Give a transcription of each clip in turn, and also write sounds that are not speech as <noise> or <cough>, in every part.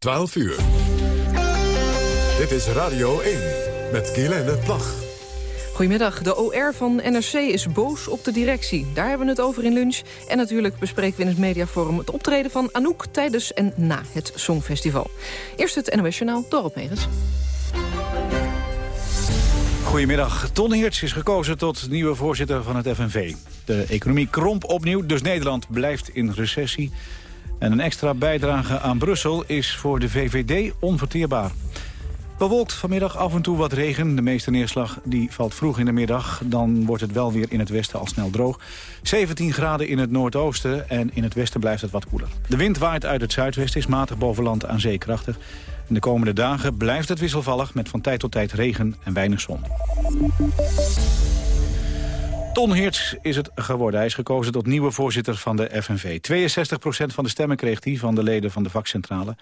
12 uur. Dit is Radio 1 met Guylaine Plag. Goedemiddag. De OR van NRC is boos op de directie. Daar hebben we het over in lunch. En natuurlijk bespreken we in het mediaforum het optreden van Anouk... tijdens en na het Songfestival. Eerst het NOS Journaal, Megens. Goedemiddag. Ton Heerts is gekozen tot nieuwe voorzitter van het FNV. De economie kromp opnieuw, dus Nederland blijft in recessie. En een extra bijdrage aan Brussel is voor de VVD onverteerbaar. Bewolkt vanmiddag af en toe wat regen. De meeste neerslag die valt vroeg in de middag. Dan wordt het wel weer in het westen al snel droog. 17 graden in het noordoosten en in het westen blijft het wat koeler. De wind waait uit het zuidwesten, is matig boven land aan zee krachtig. In de komende dagen blijft het wisselvallig met van tijd tot tijd regen en weinig zon. Ton Heerts is het geworden. Hij is gekozen tot nieuwe voorzitter van de FNV. 62% van de stemmen kreeg hij van de leden van de vakcentrale.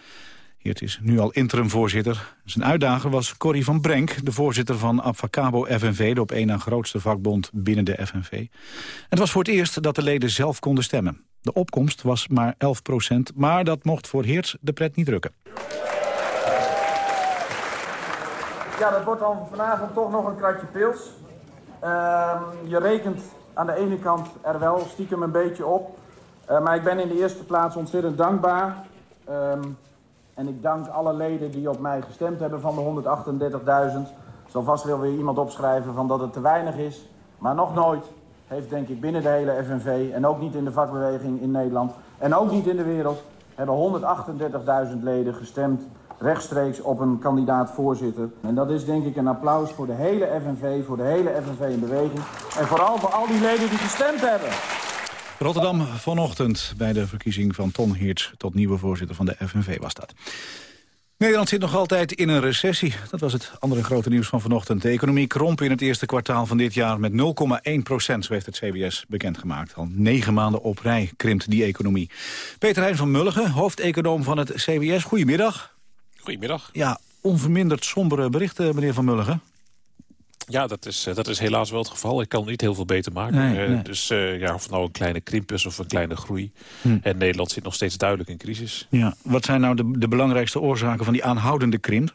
Heerts is nu al interim-voorzitter. Zijn uitdager was Corrie van Brenk, de voorzitter van Abfacabo FNV... de op één na grootste vakbond binnen de FNV. Het was voor het eerst dat de leden zelf konden stemmen. De opkomst was maar 11% maar dat mocht voor Heerts de pret niet drukken. Ja, dat wordt dan vanavond toch nog een kratje pils. Ehm, je rekent aan de ene kant er wel stiekem een beetje op. Uh, maar ik ben in de eerste plaats ontzettend dankbaar. Ehm, en ik dank alle leden die op mij gestemd hebben van de 138.000. Zal vast wel weer iemand opschrijven van dat het te weinig is. Maar nog nooit heeft denk ik binnen de hele FNV en ook niet in de vakbeweging in Nederland en ook niet in de wereld hebben 138.000 leden gestemd rechtstreeks op een kandidaat-voorzitter. En dat is denk ik een applaus voor de hele FNV, voor de hele FNV in beweging. En vooral voor al die leden die gestemd hebben. Rotterdam vanochtend bij de verkiezing van Ton Heerts... tot nieuwe voorzitter van de FNV was dat. Nederland zit nog altijd in een recessie. Dat was het andere grote nieuws van vanochtend. De economie kromp in het eerste kwartaal van dit jaar met 0,1 procent, zo heeft het CBS bekendgemaakt. Al negen maanden op rij krimpt die economie. Peter Hein van Mulligen, hoofdeconoom van het CBS. Goedemiddag. Goedemiddag. Ja, onverminderd sombere berichten, meneer Van Mulligen. Ja, dat is, eh, dat is helaas wel het geval. Ik kan niet heel veel beter maken. Eh, dus uh, ja, of nou een kleine krimp is of een kleine groei. Hm. En Nederland zit nog steeds duidelijk in crisis. Ja. Wat zijn nou de, de belangrijkste oorzaken van die aanhoudende krimp?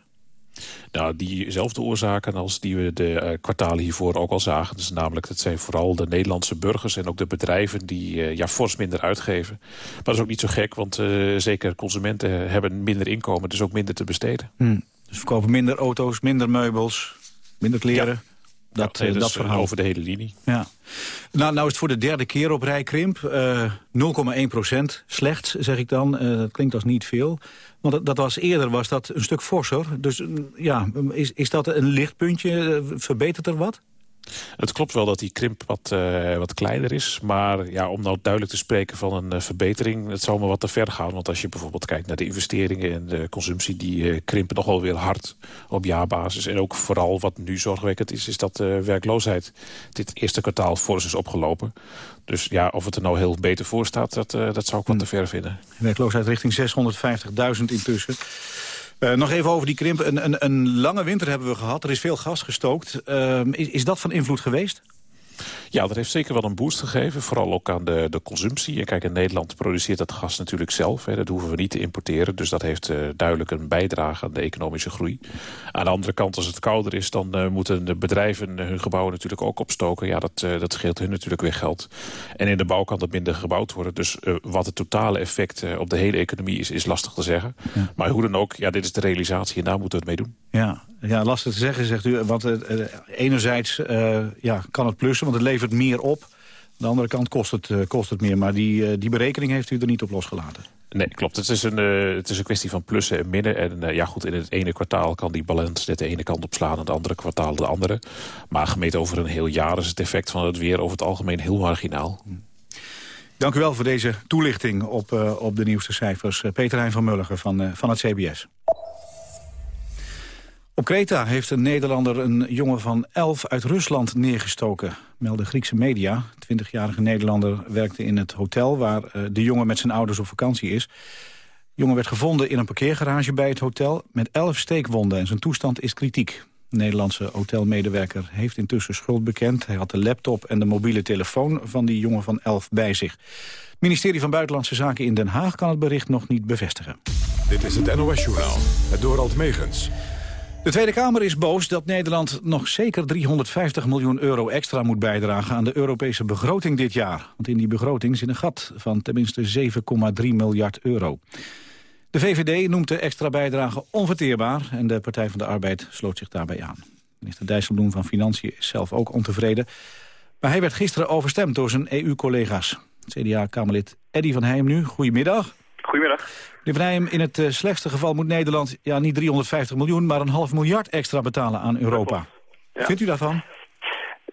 Nou, diezelfde oorzaken als die we de uh, kwartalen hiervoor ook al zagen. Dus namelijk, dat zijn vooral de Nederlandse burgers en ook de bedrijven die uh, ja, fors minder uitgeven. Maar dat is ook niet zo gek, want uh, zeker consumenten hebben minder inkomen, dus ook minder te besteden. Hmm. Dus verkopen minder auto's, minder meubels, minder kleren. Ja. Dat, ja, dat verhaal. over de hele linie. Ja. Nou, nou is het voor de derde keer op rij krimp. 0,1 procent, slechts zeg ik dan. dat klinkt als niet veel. Want dat was, eerder was dat een stuk forser. Dus mm, ja, is, is dat een lichtpuntje? Eh, verbetert er wat? Het klopt wel dat die krimp wat, uh, wat kleiner is. Maar ja, om nou duidelijk te spreken van een uh, verbetering... het zou maar wat te ver gaan. Want als je bijvoorbeeld kijkt naar de investeringen en de consumptie... die krimpen nogal weer hard op jaarbasis. En ook vooral wat nu zorgwekkend is... is dat werkloosheid dit eerste kwartaal fors is opgelopen. Dus ja, of het er nou heel beter voor staat, dat, dat zou ik wat te ver vinden. Werkloosheid richting 650.000 intussen. Uh, nog even over die krimp. Een, een, een, lange winter hebben we gehad. Er is veel gas gestookt. Uh, is, is dat van invloed geweest? Ja, dat heeft zeker wel een boost gegeven. Vooral ook aan de, de consumptie. En kijk, in Nederland produceert dat gas natuurlijk zelf. Hè. Dat hoeven we niet te importeren. Dus dat heeft uh, duidelijk een bijdrage aan de economische groei. Aan de andere kant, als het kouder is... dan uh, moeten de bedrijven hun gebouwen natuurlijk ook opstoken. Ja, dat, uh, dat scheelt hun natuurlijk weer geld. En in de bouw kan dat minder gebouwd worden. Dus wat het totale effect op de hele economie is, is lastig te zeggen. Ja. Maar hoe dan ook, ja, dit is de realisatie en daar moeten we het mee doen. Ja, ja lastig te zeggen, zegt u. Want enerzijds ja, kan het want het levert meer op. Aan de andere kant kost het, uh, kost het meer. Maar die, uh, die berekening heeft u er niet op losgelaten. Nee, klopt. Het is een, uh, het is een kwestie van plussen en minnen. En ja, goed, in het ene kwartaal kan die balans net de ene kant op slaan... en het andere kwartaal de andere. Maar gemeten over een heel jaar is het effect van het weer... over het algemeen heel marginaal. Hm. Dank u wel voor deze toelichting op, op de nieuwste cijfers. Peter Hein van Mulligen van, van het CBS. Op Kreta heeft een Nederlander een jongen van 11 uit Rusland neergestoken, melden Griekse media. De 20-jarige Nederlander werkte in het hotel waar uh, de jongen met zijn ouders op vakantie is. De jongen werd gevonden in een parkeergarage bij het hotel met 11 steekwonden en zijn toestand is kritiek. De Nederlandse hotelmedewerker heeft intussen schuld bekend. Hij had de laptop en de mobiele telefoon van die jongen van 11 bij zich. Het ministerie van Buitenlandse Zaken in Den Haag kan het bericht nog niet bevestigen. Dit is het NOS-journaal, het Dorald Megens. De Tweede Kamer is boos dat Nederland nog zeker 350 miljoen euro extra moet bijdragen aan de Europese begroting dit jaar. Want in die begroting zit een gat van tenminste 7,3 miljard euro. De VVD noemt de extra bijdrage onverteerbaar en de Partij van de Arbeid sloot zich daarbij aan. Minister Dijsselbloem van Financiën is zelf ook ontevreden. Maar hij werd gisteren overstemd door zijn EU-collega's. CDA-Kamerlid Eddy van Heijm nu, goedemiddag. Goedemiddag. Meneer Van Heijm, in het uh, slechtste geval moet Nederland ja, niet 350 miljoen... maar een half miljard extra betalen aan Europa. Ja. Vindt u daarvan?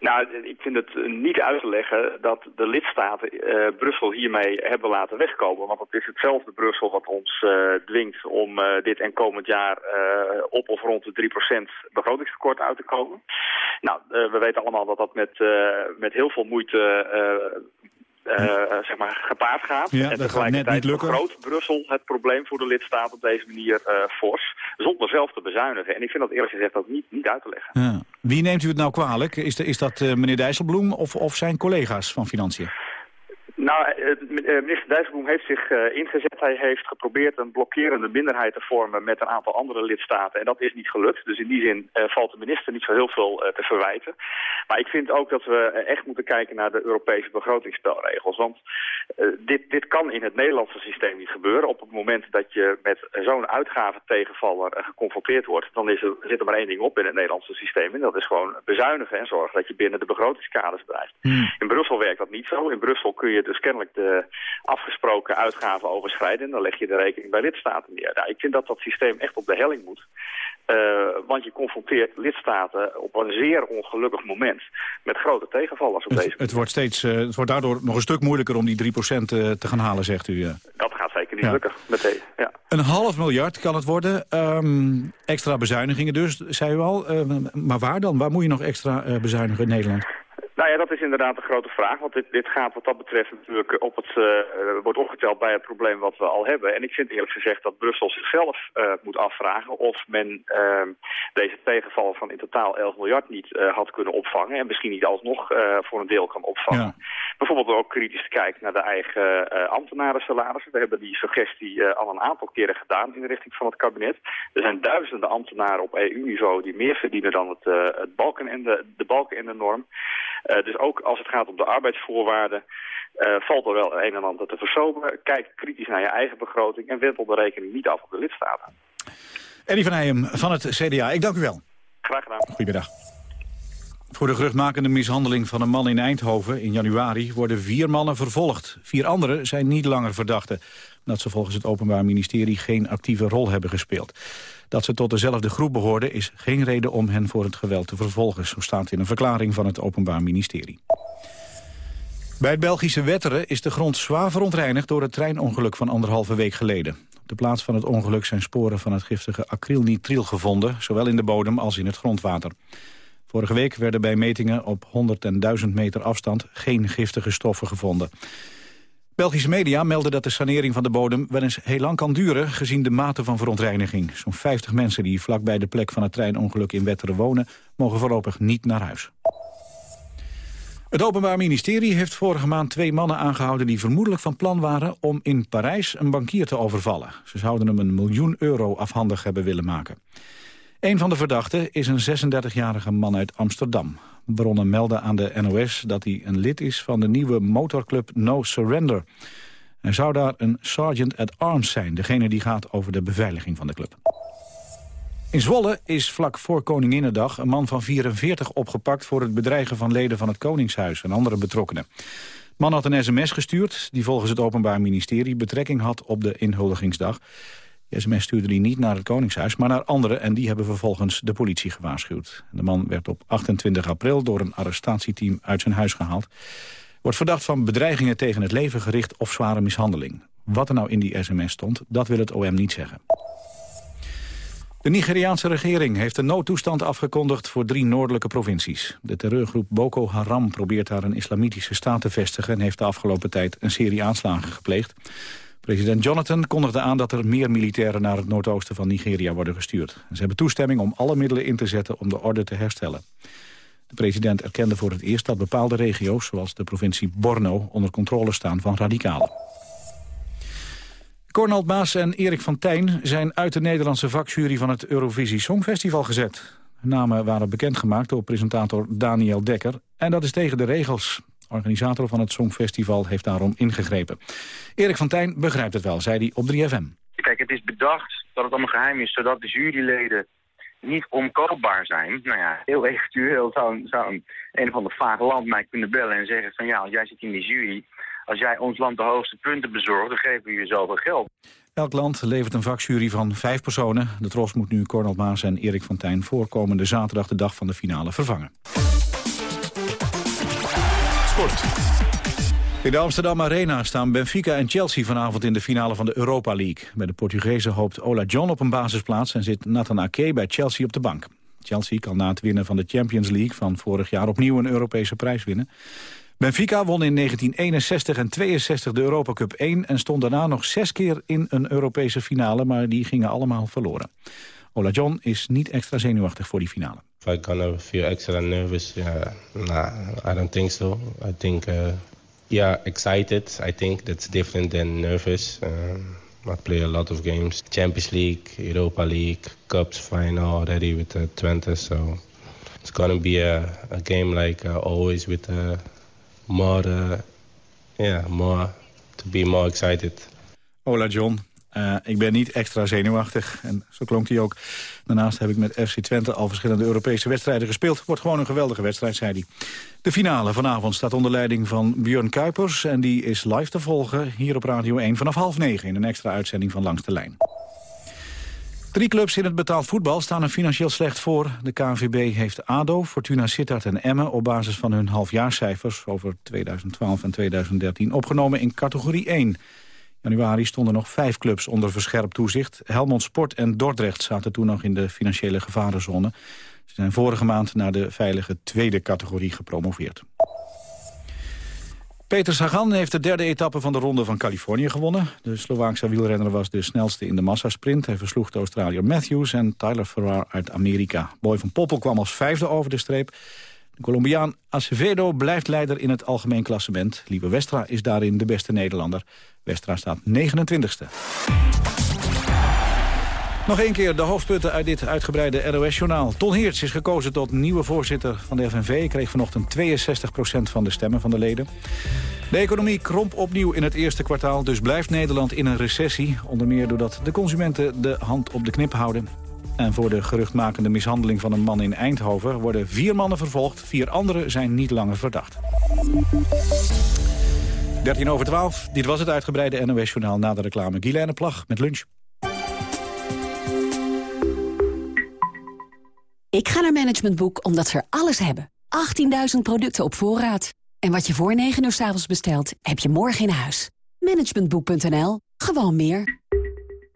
Nou, ik vind het niet uit te leggen dat de lidstaten uh, Brussel hiermee hebben laten wegkomen. Want het is hetzelfde Brussel wat ons uh, dwingt om uh, dit en komend jaar op of rond de 3% begrotingstekort uit te komen. Nou, we weten allemaal dat dat met, met heel veel moeite uh, zeg maar, gepaard gaat. Ja, en tegelijkertijd groot Brussel het probleem voor de lidstaat op deze manier uh, fors. Zonder zelf te bezuinigen. En ik vind dat eerlijk gezegd ook niet, niet uit te leggen. Ja. Wie neemt u het nou kwalijk? Is, de, is dat uh, meneer Dijsselbloem of, of zijn collega's van Financiën? Nou, eh, eh, minister Dijsselbloem heeft zich uh, ingezet. Hij heeft geprobeerd een blokkerende minderheid te vormen met een aantal andere lidstaten. En dat is niet gelukt. Dus in die zin uh, valt de minister niet zo heel veel te verwijten. Maar ik vind ook dat we echt moeten kijken naar de Europese begrotingsspelregels. Want dit, dit kan in het Nederlandse systeem niet gebeuren. Op het moment dat je met zo'n uitgaventegenvaller geconfronteerd wordt... dan is er, zit er maar één ding op in het Nederlandse systeem. En dat is gewoon bezuinigen en zorgen dat je binnen de begrotingskaders blijft. Hmm. In Brussel werkt dat niet zo. In Brussel kun je dus kennelijk de afgesproken uitgaven overschrijden. En dan leg je de rekening bij lidstaten neer. Nou, ik vind dat dat systeem echt op de helling moet. Uh, want je confronteert lidstaten op een zeer ongelukkig moment met grote tegenvallers op het, deze het wordt, steeds, uh, het wordt daardoor nog een stuk moeilijker om die 3% uh, te gaan halen, zegt u. Dat gaat zeker niet ja. lukken, meteen. Ja. Een half miljard kan het worden. Um, extra bezuinigingen dus, zei u al. maar waar dan? Waar moet je nog extra bezuinigen in Nederland? Nou ja, dat is inderdaad een grote vraag. Want dit, dit gaat wat dat betreft natuurlijk op het, uh, wordt opgeteld bij het probleem wat we al hebben. En ik vind eerlijk gezegd dat Brussel zichzelf uh, moet afvragen of men uh, deze tegenval van in totaal 11 miljard niet had kunnen opvangen. En misschien niet alsnog voor een deel kan opvangen. Ja. Bijvoorbeeld ook kritisch te kijken naar de eigen ambtenaren salarissen. We hebben die suggestie al een aantal keren gedaan in de richting van het kabinet. Er zijn duizenden ambtenaren op EU-niveau die meer verdienen dan het, het balken en de, de balken en de norm. Uh, dus ook als het gaat om de arbeidsvoorwaarden... Uh, valt er wel een en ander te versoberen. Kijk kritisch naar je eigen begroting... en wentel de rekening niet af op de lidstaten. Eddie van Heijem van het CDA, ik dank u wel. Graag gedaan. Goedemiddag. Voor de geruchtmakende mishandeling van een man in Eindhoven in januari worden vier mannen vervolgd. Vier anderen zijn niet langer verdachten, omdat ze volgens het Openbaar Ministerie geen actieve rol hebben gespeeld. Dat ze tot dezelfde groep behoorden is geen reden om hen voor het geweld te vervolgen. Zo staat in een verklaring van het Openbaar Ministerie. Bij het Belgische Wetteren is de grond zwaar verontreinigd door het treinongeluk van anderhalve week geleden. Op de plaats van het ongeluk zijn sporen van het giftige acrylnitriel gevonden, zowel in de bodem als in het grondwater. Vorige week werden bij metingen op 100 en 1000 meter afstand geen giftige stoffen gevonden. Belgische media melden dat de sanering van de bodem wel eens heel lang kan duren... gezien de mate van verontreiniging. Zo'n 50 mensen die vlakbij de plek van het treinongeluk in Wetteren wonen... mogen voorlopig niet naar huis. Het Openbaar Ministerie heeft vorige maand twee mannen aangehouden... die vermoedelijk van plan waren om in Parijs een bankier te overvallen. Ze zouden hem een miljoen euro afhandig hebben willen maken. Een van de verdachten is een 36-jarige man uit Amsterdam. Bronnen melden aan de NOS dat hij een lid is van de nieuwe motorclub No Surrender. Hij zou daar een sergeant at arms zijn, degene die gaat over de beveiliging van de club. In Zwolle is vlak voor Koninginnedag een man van 44 opgepakt... voor het bedreigen van leden van het Koningshuis en andere betrokkenen. De man had een sms gestuurd die volgens het Openbaar Ministerie... betrekking had op de inhuldigingsdag. De sms stuurde hij niet naar het Koningshuis, maar naar anderen... en die hebben vervolgens de politie gewaarschuwd. De man werd op 28 april door een arrestatieteam uit zijn huis gehaald. Wordt verdacht van bedreigingen tegen het leven gericht of zware mishandeling. Wat er nou in die sms stond, dat wil het OM niet zeggen. De Nigeriaanse regering heeft een noodtoestand afgekondigd voor drie noordelijke provincies. De terreurgroep Boko Haram probeert daar een islamitische staat te vestigen... en heeft de afgelopen tijd een serie aanslagen gepleegd. President Jonathan kondigde aan dat er meer militairen naar het noordoosten van Nigeria worden gestuurd. Ze hebben toestemming om alle middelen in te zetten om de orde te herstellen. De president erkende voor het eerst dat bepaalde regio's, zoals de provincie Borno, onder controle staan van radicalen. Cornald Maas en Erik van Tijn zijn uit de Nederlandse vakjury van het Eurovisie Songfestival gezet. Hun namen waren bekendgemaakt door presentator Daniel Dekker. En dat is tegen de regels. De organisator van het Songfestival heeft daarom ingegrepen. Erik van Tijn begrijpt het wel, zei hij op 3FM. Kijk, het is bedacht dat het allemaal geheim is... zodat de juryleden niet omkoopbaar zijn. Nou ja, heel eventueel zou, zou een, een of ander vaag land mij kunnen bellen en zeggen van... ja, als jij zit in de jury, als jij ons land de hoogste punten bezorgt... dan geven we je zoveel geld. Elk land levert een vakjury van vijf personen. De tros moet nu Cornel Maas en Erik van Tijn voorkomende zaterdag de dag van de finale vervangen. In de Amsterdam Arena staan Benfica en Chelsea vanavond in de finale van de Europa League. Bij de Portugezen hoopt Ola John op een basisplaats en zit Nathan Ake bij Chelsea op de bank. Chelsea kan na het winnen van de Champions League van vorig jaar opnieuw een Europese prijs winnen. Benfica won in 1961 en 62 de Europa Cup 1... en stond daarna nog zes keer in een Europese finale... maar die gingen allemaal verloren. Ola John is niet extra zenuwachtig voor die finale. If I gonna feel extra nervous, yeah, nah, I don't think so. I think, uh, yeah, excited. I think that's different than nervous. Uh, I play a lot of games. Champions League, Europa League, Cups final already with uh, Twente. So it's gonna be a, a game like uh, always with uh, more, uh, yeah, more to be more excited. Ola John, uh, ik ben niet extra zenuwachtig. En zo klonk hij ook. Daarnaast heb ik met FC Twente al verschillende Europese wedstrijden gespeeld. Wordt gewoon een geweldige wedstrijd, zei hij. De finale vanavond staat onder leiding van Björn Kuipers. En die is live te volgen hier op Radio 1 vanaf half negen... in een extra uitzending van Langs de Lijn. Drie clubs in het betaald voetbal staan er financieel slecht voor. De KNVB heeft ADO, Fortuna Sittard en Emmen... op basis van hun halfjaarcijfers over 2012 en 2013 opgenomen in categorie 1. Januari stonden nog vijf clubs onder verscherpt toezicht. Helmond Sport en Dordrecht zaten toen nog in de financiële gevarenzone. Ze zijn vorige maand naar de veilige tweede categorie gepromoveerd. Peter Sagan heeft de derde etappe van de Ronde van Californië gewonnen. De Slovaakse wielrenner was de snelste in de massasprint. Hij versloeg de Australiër Matthews en Tyler Farrar uit Amerika. Boy van Poppel kwam als vijfde over de streep. Colombiaan Acevedo blijft leider in het algemeen klassement. Lieve Westra is daarin de beste Nederlander. Westra staat 29ste. Nog één keer de hoofdpunten uit dit uitgebreide NOS-journaal. Ton Heerts is gekozen tot nieuwe voorzitter van de FNV. kreeg vanochtend 62% van de stemmen van de leden. De economie kromp opnieuw in het eerste kwartaal. Dus blijft Nederland in een recessie. Onder meer doordat de consumenten de hand op de knip houden. En voor de geruchtmakende mishandeling van een man in Eindhoven... worden vier mannen vervolgd. Vier anderen zijn niet langer verdacht. 13 over 12. Dit was het uitgebreide NOS-journaal na de reclame. Guylaine Plag met lunch. Ik ga naar Management Boek omdat ze er alles hebben. 18.000 producten op voorraad. En wat je voor 9 uur s avonds bestelt, heb je morgen in huis. Managementboek.nl. Gewoon meer.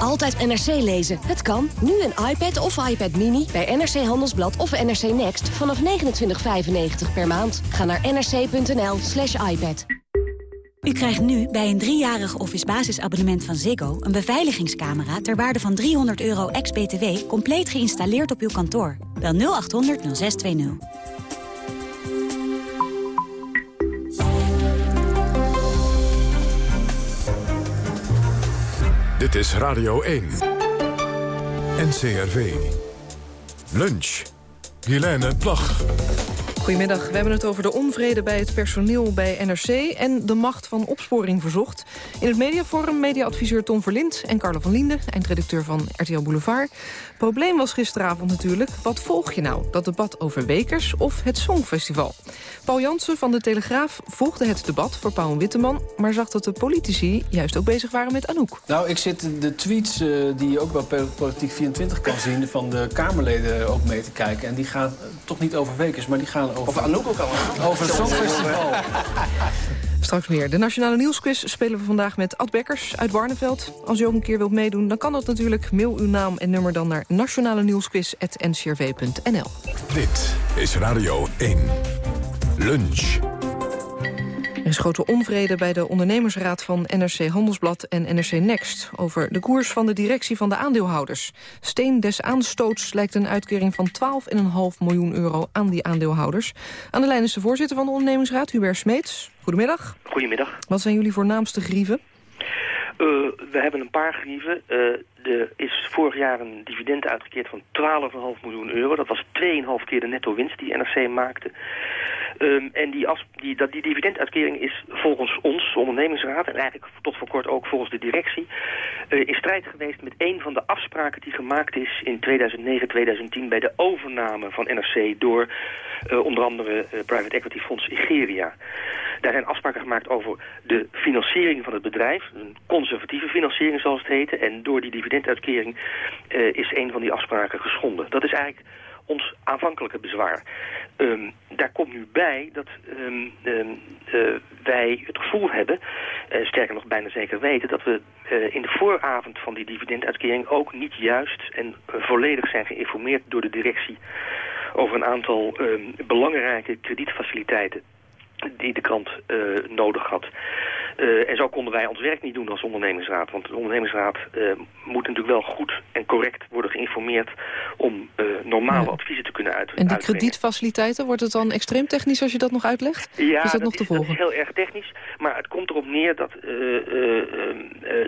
Altijd NRC lezen. Het kan. Nu een iPad of iPad Mini bij NRC Handelsblad of NRC Next vanaf 29,95 per maand. Ga naar nrc.nl slash iPad. U krijgt nu bij een driejarig Office basisabonnement van Ziggo... een beveiligingscamera ter waarde van 300 euro ex-BTW... compleet geïnstalleerd op uw kantoor. Bel 0800 0620. Dit is Radio 1. NCRV. Lunch. Helene Plag. Goedemiddag, we hebben het over de onvrede bij het personeel bij NRC... en de macht van opsporing verzocht. In het mediaforum mediaadviseur Tom Verlind en Carlo van Liende... eindredacteur van RTL Boulevard. Probleem was gisteravond natuurlijk, wat volg je nou? Dat debat over Wekers of het Songfestival? Paul Jansen van de Telegraaf volgde het debat voor Pauw en Witteman... maar zag dat de politici juist ook bezig waren met Anouk. Nou, ik zit de tweets uh, die je ook bij Politiek 24 kan zien... van de Kamerleden ook mee te kijken. En die gaan toch niet over Wekers, maar die gaan over... Over Anouk ook al. Over het Songfestival. Straks meer. De Nationale Nieuwsquiz spelen we vandaag met Ad Bekkers uit Warneveld. Als u ook een keer wilt meedoen, dan kan dat natuurlijk. Mail uw naam en nummer dan naar nationale nieuwsquiz.ncrv.nl. Dit is Radio 1. Lunch. Er is grote onvrede bij de ondernemersraad van NRC Handelsblad en NRC Next... over de koers van de directie van de aandeelhouders. Steen des aanstoots lijkt een uitkering van 12,5 miljoen euro aan die aandeelhouders. Aan de lijn is de voorzitter van de ondernemingsraad, Hubert Smeets. Goedemiddag. Goedemiddag. Wat zijn jullie voornaamste grieven? Uh, we hebben een paar grieven. Uh, is vorig jaar een dividend uitgekeerd van 12,5 miljoen euro. Dat was 2,5 keer de netto winst die NRC maakte. Um, en die, die, dat, die dividenduitkering is volgens ons, ondernemingsraad... en eigenlijk tot voor kort ook volgens de directie... Uh, in strijd geweest met een van de afspraken die gemaakt is... in 2009-2010 bij de overname van NRC... door uh, onder andere uh, private equity fonds Igeria. Daar zijn afspraken gemaakt over de financiering van het bedrijf. Een conservatieve financiering zoals het heette. En door die dividenduitkering is een van die afspraken geschonden. Dat is eigenlijk ons aanvankelijke bezwaar. Um, daar komt nu bij dat um, um, uh, wij het gevoel hebben, uh, sterker nog bijna zeker weten, dat we in de vooravond van die dividenduitkering ook niet juist en volledig zijn geïnformeerd door de directie over een aantal belangrijke kredietfaciliteiten die de krant nodig had. Uh, en zo konden wij ons werk niet doen als ondernemingsraad. Want de ondernemingsraad uh, moet natuurlijk wel goed en correct worden geïnformeerd... om normale ja. adviezen te kunnen uit En die kredietfaciliteiten, wordt het dan extreem technisch als je dat nog uitlegt? Ja, is dat, nog te volgen? dat is heel erg technisch. Maar het komt erop neer dat,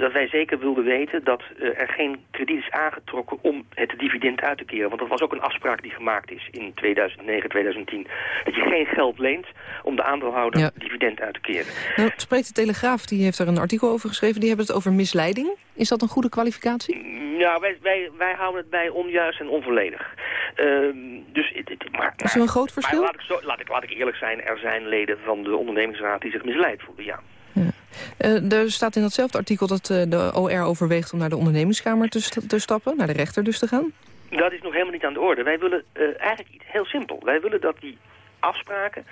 dat wij zeker wilden weten... dat er geen krediet is aangetrokken om het dividend uit te keren. Want dat was ook een afspraak die gemaakt is in 2009, 2010. Dat je geen geld leent om de aandeelhouder ja. dividend uit te keren. Nou, spreekt de Telegraaf die heeft er een artikel over geschreven. Die hebben het over misleiding. Is dat een goede kwalificatie? Nou, wij, wij, wij houden het bij onjuist en onvolledig. Uh, dus, maar, is er een groot verschil? laat, ik zo, laat, ik, laat ik eerlijk zijn, er zijn leden van de ondernemingsraad die zich misleid voelen, ja. ja. Uh, er staat in datzelfde artikel dat uh, de OR overweegt om naar de ondernemingskamer te, st te stappen, naar de rechter dus te gaan. Dat is nog helemaal niet aan de orde. Wij willen uh, eigenlijk iets heel simpel. Wij willen dat die afspraken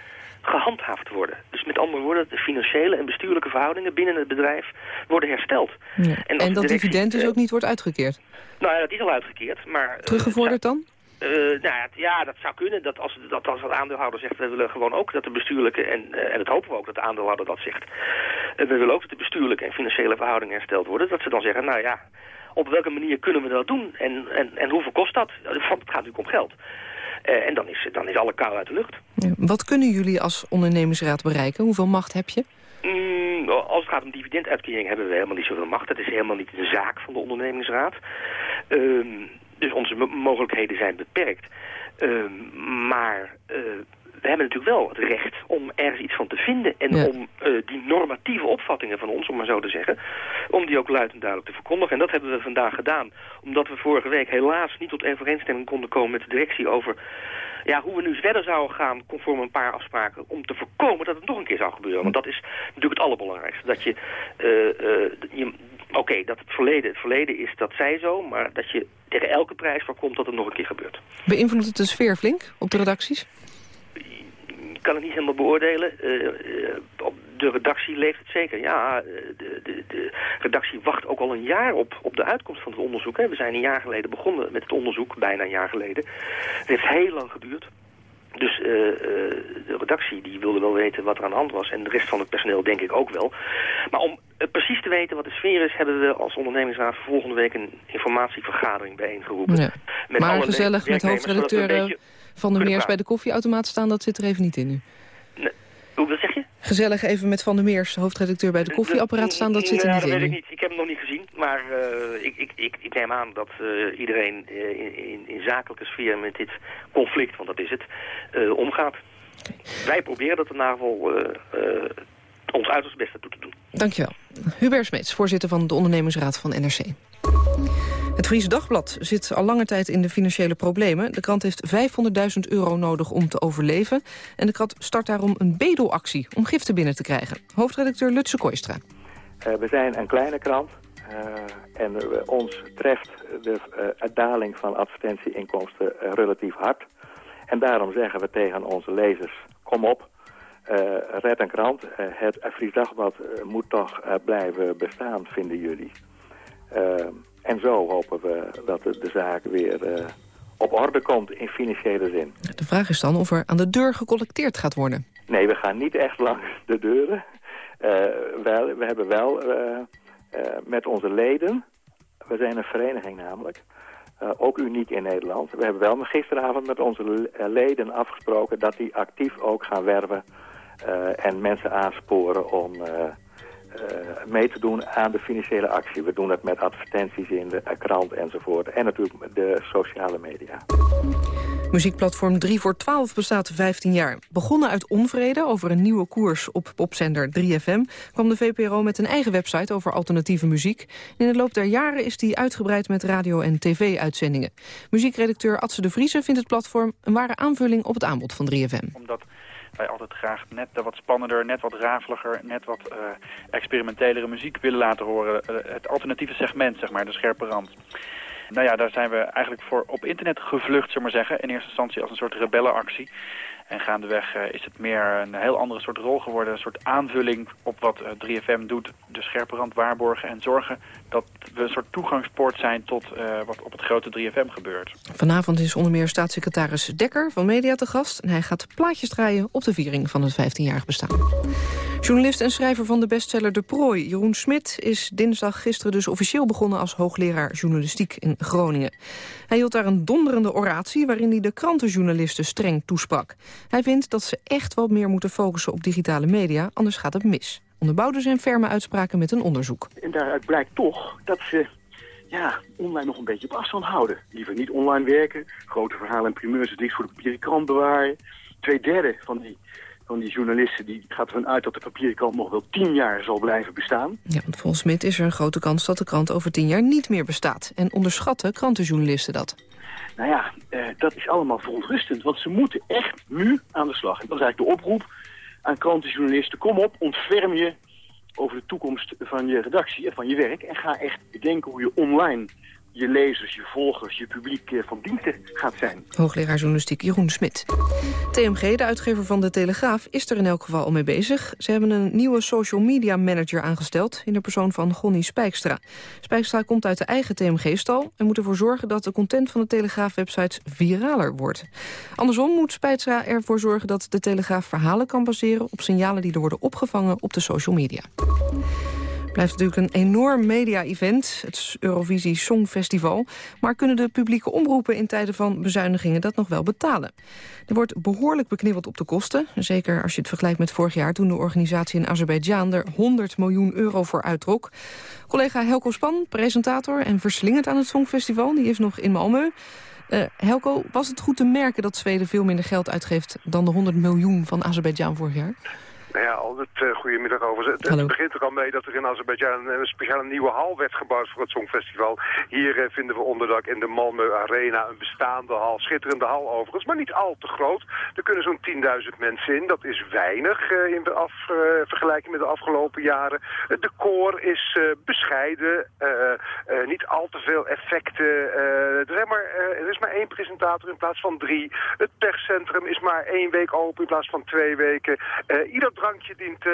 gehandhaafd worden. Dus met andere woorden, de financiële en bestuurlijke verhoudingen binnen het bedrijf worden hersteld. Ja. En, en, dat directie, dividend dus ook niet wordt uitgekeerd? Nou ja, dat is al uitgekeerd. Maar, Teruggevorderd uh, dan? Uh, nou ja, ja, dat zou kunnen. Dat als, dat als een aandeelhouder zegt, we willen gewoon ook dat de bestuurlijke, en, uh, en dat hopen we ook dat de aandeelhouder dat zegt, we willen ook dat de bestuurlijke en financiële verhoudingen hersteld worden, dat ze dan zeggen, nou ja, op welke manier kunnen we dat doen en, en, en hoeveel kost dat? Het gaat natuurlijk om geld. Uh, en dan is, dan is alle kou uit de lucht. Ja, wat kunnen jullie als ondernemingsraad bereiken? Hoeveel macht heb je? Mm, als het gaat om dividenduitkering hebben we helemaal niet zoveel macht. Dat is helemaal niet de zaak van de ondernemingsraad. Uh, dus onze mogelijkheden zijn beperkt. Uh, maar we hebben natuurlijk wel het recht om ergens iets van te vinden... en ja. om uh, die normatieve opvattingen van ons, om maar zo te zeggen... om die ook luid en duidelijk te verkondigen. En dat hebben we vandaag gedaan. Omdat we vorige week helaas niet tot overeenstemming konden komen met de directie... over ja, hoe we nu verder zouden gaan conform een paar afspraken... om te voorkomen dat het nog een keer zou gebeuren. Want dat is natuurlijk het allerbelangrijkste. Dat je... Uh, uh, je Oké, okay, dat het verleden het verleden is, dat zij zo... maar dat je tegen elke prijs voorkomt dat het nog een keer gebeurt. Beïnvloedt het de sfeer flink op de redacties? Ik kan het niet helemaal beoordelen. Uh, op de redactie leeft het zeker. Ja, de, de, de, redactie wacht ook al een jaar op, op de uitkomst van het onderzoek. Hè. We zijn een jaar geleden begonnen met het onderzoek, bijna een jaar geleden. Het heeft heel lang geduurd. Dus uh, de redactie die wilde wel weten wat er aan de hand was. En de rest van het personeel denk ik ook wel. Maar om precies te weten wat de sfeer is... hebben we als ondernemingsraad volgende week een informatievergadering bijeengeroepen. Ja. Met maar gezellig met hoofdredacteur Van der Meers bij de koffieautomaat staan... dat zit er even niet in nu. Nee. Hoe zeg je? Gezellig even met Van der Meers, hoofdredacteur bij de koffieapparaat staan, dat zit er ja, niet dat in. weet ik niet. Ik heb hem nog niet gezien, maar uh, ik, ik, ik, ik, neem aan dat uh, iedereen in, zakelijke sfeer met dit conflict, want dat is het, omgaat. Wij proberen dat in NAVO ons uiterste beste toe te doen. Dankjewel. Hubert Smeets, voorzitter van de ondernemingsraad van NRC. Het Friese Dagblad zit al lange tijd in de financiële problemen. De krant heeft 500.000 euro nodig om te overleven. En de krant start daarom een bedelactie om giften binnen te krijgen. Hoofdredacteur Lutse Kooistra. Uh, we zijn een kleine krant. Uh, en ons treft de daling van advertentieinkomsten relatief hard. En daarom zeggen we tegen onze lezers, kom op, red een krant. het Fries Dagblad moet toch blijven bestaan, vinden jullie. En zo hopen we dat de zaak weer uh, op orde komt in financiële zin. De vraag is dan of er aan de deur gecollecteerd gaat worden. Nee, we gaan niet echt langs de deuren. Uh, wel, we hebben wel uh, met onze leden, we zijn een vereniging namelijk, ook uniek in Nederland. We hebben wel gisteravond met onze leden afgesproken dat die actief ook gaan werven en mensen aansporen om mee te doen aan de financiële actie. We doen dat met advertenties in de krant enzovoort. En natuurlijk de sociale media. Muziekplatform 3 voor 12 bestaat 15 jaar. Begonnen uit onvrede over een nieuwe koers op popzender 3FM... kwam de VPRO met een eigen website over alternatieve muziek. In de loop der jaren is die uitgebreid met radio- en tv-uitzendingen. Muziekredacteur Atse de Vriese vindt het platform... een ware aanvulling op het aanbod van 3FM. Omdat wij altijd graag net wat spannender, net wat rafeliger, net wat uh, experimentelere muziek willen laten horen. Uh, het alternatieve segment, zeg maar, de scherpe rand. Nou ja, daar zijn we eigenlijk voor op internet gevlucht, zullen maar zeggen. In eerste instantie als een soort rebellenactie. En gaandeweg uh, is het meer een heel andere soort rol geworden. Een soort aanvulling op wat uh, 3FM doet. De scherpe rand waarborgen en zorgen dat we een soort toegangspoort zijn tot uh, wat op het grote 3FM gebeurt. Vanavond is onder meer staatssecretaris Dekker van Media te gast. En hij gaat plaatjes draaien op de viering van het 15-jarig bestaan. Journalist en schrijver van de bestseller De Prooi, Jeroen Smit... is dinsdag gisteren dus officieel begonnen als hoogleraar journalistiek in Groningen. Hij hield daar een donderende oratie waarin hij de krantenjournalisten streng toesprak. Hij vindt dat ze echt wat meer moeten focussen op digitale media, anders gaat het mis. Onderbouwde zijn ferme uitspraken met een onderzoek. En daaruit blijkt toch dat ze ja, online nog een beetje op afstand houden. Liever niet online werken, grote verhalen en primeurs het liefst voor de papieren krant bewaren. Twee derde van die van die journalisten die gaat ervan uit dat de papieren krant nog wel tien jaar zal blijven bestaan. Ja, want volgens Smit is er een grote kans dat de krant over tien jaar niet meer bestaat. En onderschatten krantenjournalisten dat. Nou ja, eh, dat is allemaal verontrustend, want ze moeten echt nu aan de slag. En dat is eigenlijk de oproep aan krantenjournalisten. Kom op, ontferm je over de toekomst van je redactie en van je werk. En ga echt bedenken hoe je online je lezers, je volgers, je publiek eh, van diensten gaat zijn. Hoogleraar journalistiek Jeroen Smit. TMG, de uitgever van De Telegraaf, is er in elk geval al mee bezig. Ze hebben een nieuwe social media manager aangesteld... in de persoon van Gonnie Spijkstra. Spijkstra komt uit de eigen TMG-stal... en moet ervoor zorgen dat de content van de Telegraaf-websites viraler wordt. Andersom moet Spijkstra ervoor zorgen dat de Telegraaf verhalen kan baseren... op signalen die er worden opgevangen op de social media blijft natuurlijk een enorm media-event, het Eurovisie Songfestival. Maar kunnen de publieke omroepen in tijden van bezuinigingen dat nog wel betalen? Er wordt behoorlijk beknibbeld op de kosten. Zeker als je het vergelijkt met vorig jaar toen de organisatie in Azerbeidzjan er 100 miljoen euro voor uittrok. Collega Helco Span, presentator en verslingend aan het Songfestival, die is nog in Malmö. Uh, Helco, was het goed te merken dat Zweden veel minder geld uitgeeft dan de 100 miljoen van Azerbeidzjan vorig jaar? Nou ja, altijd uh, goedemiddag over. Het, het, begint er al mee dat er in Azerbeidzjan een, een speciale nieuwe hal werd gebouwd voor het Songfestival. Hier uh, vinden we onderdak in de Malmö Arena, een bestaande hal, schitterende hal overigens, maar niet al te groot. Er kunnen zo'n 10.000 mensen in, dat is weinig uh, in af, vergelijking met de afgelopen jaren. Het decor is bescheiden, niet al te veel effecten. er, maar, er is maar één presentator in plaats van drie. Het perscentrum is maar één week open in plaats van twee weken. ieder drankje dient uh,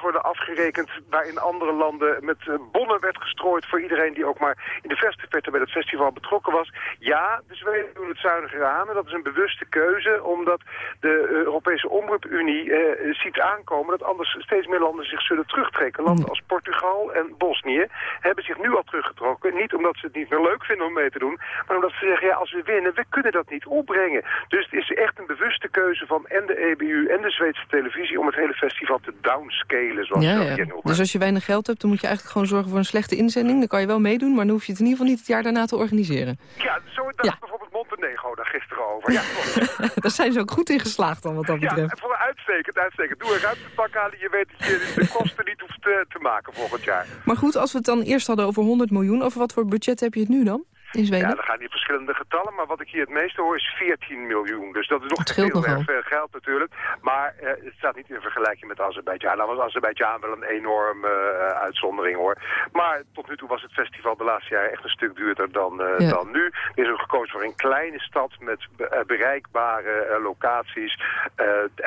worden afgerekend... waar in andere landen met uh, bonnen werd gestrooid voor iedereen... die ook maar in de verte bij het festival betrokken was. Ja, de Zweden doen het zuiniger aan. En dat is een bewuste keuze, omdat de Europese Omroepunie uh, ziet aankomen... dat anders steeds meer landen zich zullen terugtrekken. Landen als Portugal en Bosnië hebben zich nu al teruggetrokken. Niet omdat ze het niet meer leuk vinden om mee te doen... maar omdat ze zeggen, ja, als we winnen, we kunnen dat niet opbrengen. Dus het is echt een bewuste keuze van en de EBU en de Zweedse televisie... om het hele festival te downscalen, zoals ja, dat ja. noemen. Dus als je weinig geld hebt, dan moet je eigenlijk gewoon zorgen voor een slechte inzending. Dan kan je wel meedoen, maar dan hoef je het in ieder geval niet het jaar daarna te organiseren. Ja, zo, dat is bijvoorbeeld Montenegro. Daar gisteren over. Ja, <laughs> Daar zijn ze ook goed in geslaagd dan, wat dat betreft. Ja, voor uitstekend, uitstekend. Doe een ruimtepak aan je weet dat je de <laughs> kosten niet hoeft te, te maken volgend jaar. Maar goed, als we het dan eerst hadden over 100 miljoen... over wat voor budget heb je het nu dan? In Zweden? Ja, er gaan hier verschillende getallen, maar wat ik hier het meeste hoor is 14 miljoen. Dus dat is nog heel erg veel geld natuurlijk. Maar eh, het staat niet in vergelijking met Azerbeidzjan. Nou was Azerbeidzjan wel een enorme eh, uitzondering hoor. Maar tot nu toe was het festival de laatste jaren echt een stuk duurder dan, eh, Ja. dan nu. Er is ook gekozen voor een kleine stad met be- bereikbare locaties.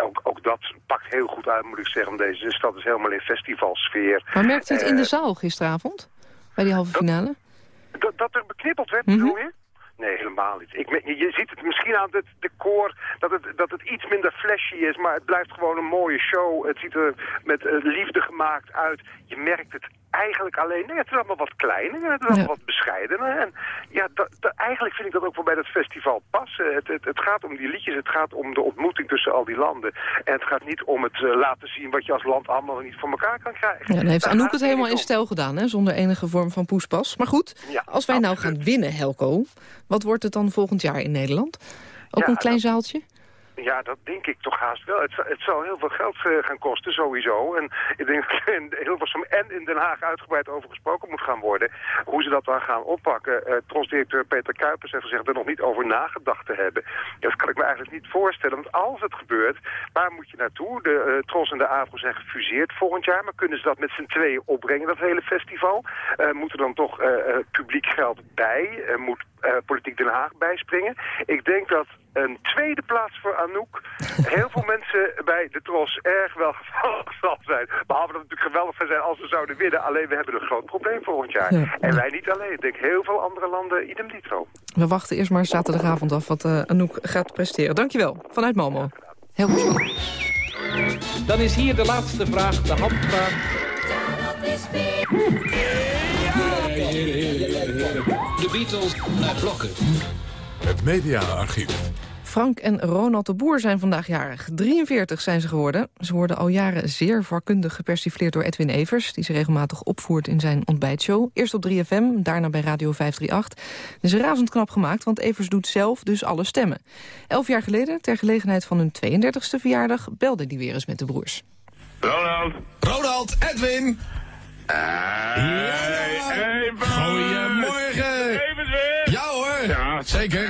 Ook, ook dat pakt heel goed uit moet ik zeggen. Deze stad is helemaal in festivalsfeer. Maar merkte u het in de zaal gisteravond? Bij die halve finale? dat, dat er beknippeld werd, bedoel je? Nee, helemaal niet. Ik, je ziet het misschien aan het decor dat het, dat het iets minder flashy is, maar het blijft gewoon een mooie show. Het ziet er met eh, liefde gemaakt uit. Je merkt het eigenlijk alleen. Nee, het is allemaal wat kleiner, het is allemaal wat bescheidener. En ja, dat, dat- eigenlijk vind ik dat ook wel bij dat festival passen. Het, het, het gaat om die liedjes, het gaat om de ontmoeting tussen al die landen. En het gaat niet om het eh, laten zien wat je als land allemaal niet voor elkaar kan krijgen. Ja, dan heeft Anouk het helemaal in stijl gedaan, hè? zonder enige vorm van poespas. Maar goed, Ja, als wij nou gaan winnen, Helco... wat wordt het dan volgend jaar in Nederland? Ook Ja, een klein zaaltje? Ja, dat denk ik toch haast wel. Het, het zal heel veel geld eh, gaan kosten, sowieso. En ik denk dat <laughs> in Hilversum en in Den Haag uitgebreid over gesproken moet gaan worden. Hoe ze dat dan gaan oppakken. Eh Tronsdirecteur Peter Kuipers heeft gezegd er nog niet over nagedacht te hebben. Dat kan ik me eigenlijk niet voorstellen. Want als het gebeurt, waar moet je naartoe? De eh, Tros en de AVRO zijn gefuseerd volgend jaar. Maar kunnen ze dat met z'n tweeën opbrengen, dat hele festival? Eh, moet er dan toch publiek geld bij? Moet Politiek Den Haag bijspringen? Ik denk dat een tweede plaats voor Anouk <laughs> heel veel mensen bij de Tros erg wel gevallen <laughs> zal zijn. Behalve dat het natuurlijk geweldig zou zijn als ze zouden winnen. Alleen we hebben een groot probleem volgend jaar. Ja. En wij niet alleen. Ik denk heel veel andere landen idem dito. We wachten eerst maar zaterdagavond af wat eh, Anouk gaat presteren. Dankjewel, vanuit Malmo. Heel goed. Dan is hier de laatste vraag, de handvraag. De Beatles naar blokken. Het mediaarchief. Frank en Ronald de Boer zijn vandaag jarig. 43 zijn ze geworden. Ze worden al jaren zeer vakkundig gepersifleerd door Edwin Evers... die ze regelmatig opvoert in zijn ontbijtshow. Eerst op 3FM, daarna bij Radio 538. Dat is razend knap gemaakt, want Evers doet zelf dus alle stemmen. Elf jaar geleden, ter gelegenheid van hun 32e verjaardag... belde die weer eens met de broers. Ronald. Ronald, Edwin. Hey, even. Goedemorgen. Ja. Ja. Zeker.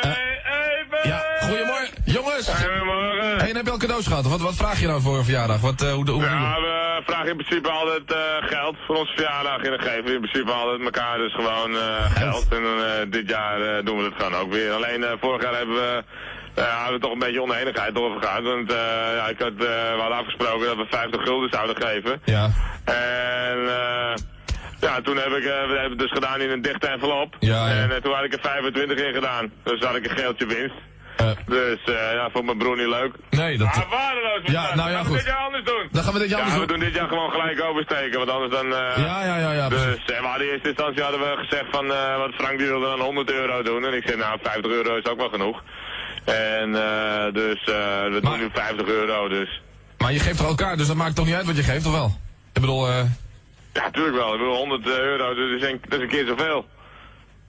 Hey, even. Ja, goedemorgen. Jongens. Goedemorgen. Hey, en heb je al cadeaus gehad? Wat, wat vraag je nou voor een verjaardag? Wat, eh, hoe, hoe, Ja, we vragen in principe altijd eh, geld voor onze verjaardag. En dan geven we in principe altijd elkaar dus gewoon eh, geld. En dan, eh, dit jaar eh, doen we het gewoon ook weer. Alleen eh, vorig jaar hebben we... eh, hadden we toch een beetje oneenigheid over gehad. Want eh, ja, ik had, eh, we hadden afgesproken dat we 50 gulden zouden geven. Ja. En eh, ja, toen heb ik, eh, we hebben het dus gedaan in een dichte envelop. Ja, ja. En eh, toen had ik er 25 in gedaan. Dus had ik een geeltje winst. Dus eh, ja, voor mijn broer niet leuk. Nee, dat... Ah, waardeloos. Ja, nou ja, Gaan we goed. dit jaar anders doen? Dan gaan we dit jaar ja, anders we doen. doen dit jaar gewoon gelijk oversteken, want anders dan... eh, Ja, ja, ja, ja, Dus eh, we hadden in eerste instantie hadden we gezegd van, eh, wat Frank die wilde dan 100 euro doen. En ik zei, nou, 50 euro is ook wel genoeg. En eh, dus eh, we doen nu 50 euro, dus... Maar je geeft er elkaar, dus dat maakt toch niet uit wat je geeft, of wel? Ik bedoel, eh... Ja, natuurlijk wel. Ik bedoel, 100 euro, dus dat is een, dat is een keer zoveel.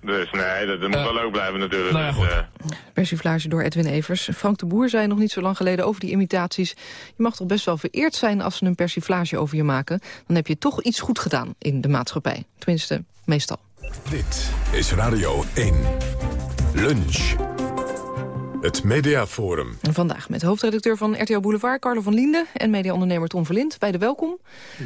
Dus nee, dat, dat moet wel leuk blijven natuurlijk. nou ja, Dus, eh, Persiflage door Edwin Evers. Frank de Boer zei nog niet zo lang geleden over die imitaties... je mag toch best wel vereerd zijn als ze een persiflage over je maken. Dan heb je toch iets goed gedaan in de maatschappij. Tenminste, meestal. Dit is Radio 1. Lunch. Het Mediaforum. En vandaag met hoofdredacteur van RTL Boulevard, Carlo van Liende... en mediaondernemer Tom Verlind. Beide welkom.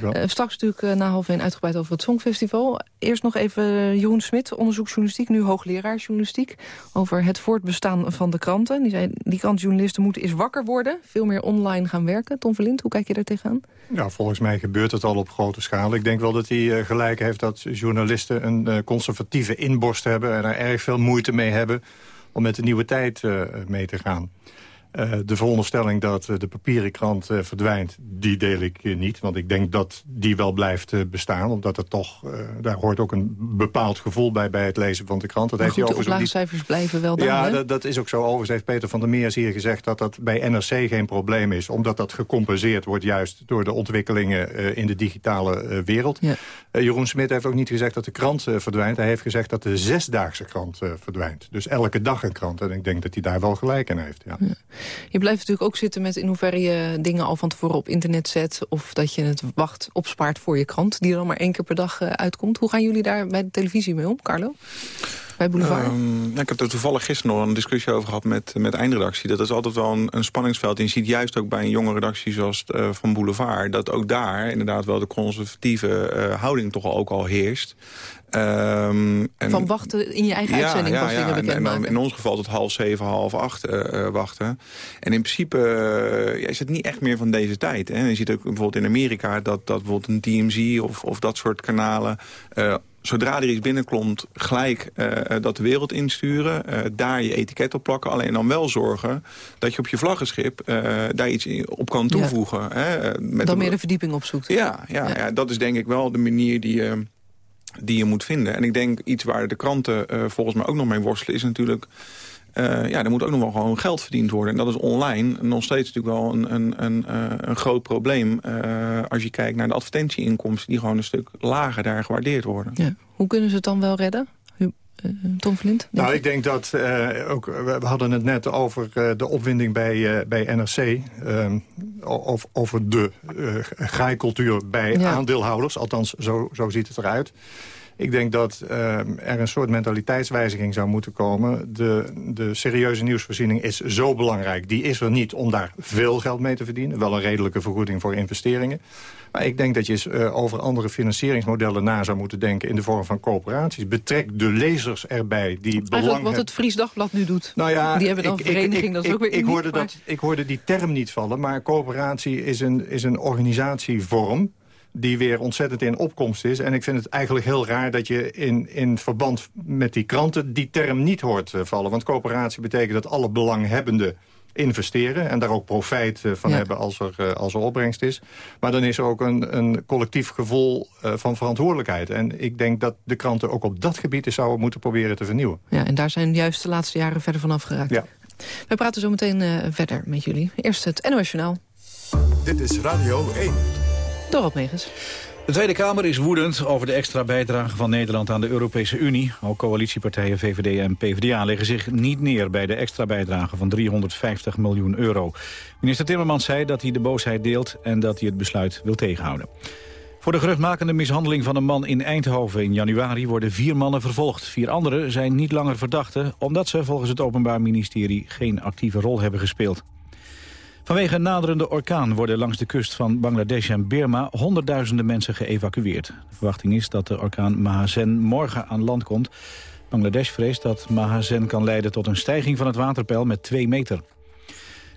Eh, straks natuurlijk eh, na half één uitgebreid over het Songfestival. Eerst nog even eh, Jeroen Smit, onderzoeksjournalistiek... nu hoogleraar journalistiek, over het voortbestaan van de kranten. Die zei, die krantjournalisten moeten eens wakker worden. Veel meer online gaan werken. Tom Verlind, hoe kijk je daar tegenaan? Ja, volgens mij gebeurt het al op grote schaal. Ik denk wel dat hij gelijk heeft dat journalisten een eh, conservatieve inborst hebben... en er erg veel moeite mee hebben om met de nieuwe tijd eh, mee te gaan. Uh, de veronderstelling dat uh, de papieren krant uh, verdwijnt, die deel ik niet. Want ik denk dat die wel blijft bestaan. Omdat er toch, daar hoort ook een bepaald gevoel bij bij het lezen van de krant. Dat maar heeft goed, de oplagecijfers blijven wel dan, Ja, dat, dat, is ook zo. Overigens heeft Peter van der Meers hier gezegd dat dat bij NRC geen probleem is. Omdat dat gecompenseerd wordt juist door de ontwikkelingen in de digitale wereld. Ja. Jeroen Smit heeft ook niet gezegd dat de krant verdwijnt. Hij heeft gezegd dat de zesdaagse krant verdwijnt. Dus elke dag een krant. En ik denk dat hij daar wel gelijk in heeft, ja. ja. Je blijft natuurlijk ook zitten met in hoeverre je dingen al van tevoren op internet zet... of dat je het wacht opspaart voor je krant, die er dan maar één keer per dag uh, uitkomt. Hoe gaan jullie daar bij de televisie mee om, Carlo? Bij Boulevard? Um, ja, ik heb er toevallig gisteren nog een discussie over gehad met, met eindredactie. Dat is altijd wel een, een spanningsveld. En je ziet juist ook bij een jonge redactie zoals uh, van Boulevard... dat ook daar inderdaad wel de conservatieve houding toch ook al heerst. Um, en, van wachten in je eigen ja, uitzending ja, pas ja, dingen bekendmaken. En in ons geval tot half zeven, half acht uh, wachten. En in principe uh, ja, is het niet echt meer van deze tijd. Hè. Je ziet ook bijvoorbeeld in Amerika dat, dat bijvoorbeeld een TMZ of, of dat soort kanalen... Uh, zodra er iets binnenkomt, gelijk uh, dat de wereld insturen. Uh, daar je etiket op plakken. Alleen dan wel zorgen dat je op je vlaggenschip uh, daar iets op kan toevoegen. Ja. Hè, met dan meer de verdieping opzoekt. Ja, ja, ja. ja, dat is denk ik wel de manier die je die je moet vinden. En ik denk iets waar de kranten uh, volgens mij ook nog mee worstelen... is natuurlijk, uh, ja, er moet ook nog wel gewoon geld verdiend worden. En dat is online nog steeds natuurlijk wel een, een, een, uh, een groot probleem... als je kijkt naar de advertentieinkomsten... die gewoon een stuk lager daar gewaardeerd worden. Ja. Hoe kunnen ze het dan wel redden? Tom Vlint? Nou, ik denk dat, uh, ook, we hadden het net over uh, de opwinding bij, uh, bij NRC... over, over de graaikultuur bij ja. aandeelhouders. Althans, zo, zo ziet het eruit. Ik denk dat er een soort mentaliteitswijziging zou moeten komen. De, de serieuze nieuwsvoorziening is zo belangrijk. Die is er niet om daar veel geld mee te verdienen. Wel een redelijke vergoeding voor investeringen. Maar ik denk dat je uh, over andere financieringsmodellen na zou moeten denken... in de vorm van coöperaties. Betrek de lezers erbij die belang Eigenlijk wat het Fries Dagblad nu doet. Nou ja, die hebben dan ik, vereniging, ik, ik, dat is ook weer ik, hoorde maar... dat, ik hoorde die term niet vallen, maar coöperatie is een, is een organisatievorm die weer ontzettend in opkomst is. En ik vind het eigenlijk heel raar dat je in, in verband met die kranten... die term niet hoort uh, vallen. Want coöperatie betekent dat alle belanghebbenden investeren... en daar ook profijt uh, van Ja. hebben als er, uh, als er opbrengst is. Maar dan is er ook een, een collectief gevoel uh, van verantwoordelijkheid. En ik denk dat de kranten ook op dat gebied eens zouden moeten proberen te vernieuwen. Ja, en daar zijn juist de laatste jaren verder van afgeraakt. Ja. We praten zo meteen uh, verder met jullie. Eerst het NOS Journaal. Dit is Radio 1. Dorot Megens. De Tweede Kamer is woedend over de extra bijdrage van Nederland aan de Europese Unie. Ook coalitiepartijen VVD en PvdA leggen zich niet neer bij de extra bijdrage van 350 miljoen euro. Minister Timmermans zei dat hij de boosheid deelt en dat hij het besluit wil tegenhouden. Voor de geruchtmakende mishandeling van een man in Eindhoven in januari worden vier mannen vervolgd. Vier anderen zijn niet langer verdachten omdat ze volgens het Openbaar Ministerie geen actieve rol hebben gespeeld. Vanwege een naderende orkaan worden langs de kust van Bangladesh en Birma honderdduizenden mensen geëvacueerd. De verwachting is dat de orkaan Mahazen morgen aan land komt. Bangladesh vreest dat Mahazen kan leiden tot een stijging van het waterpeil met 2 meter.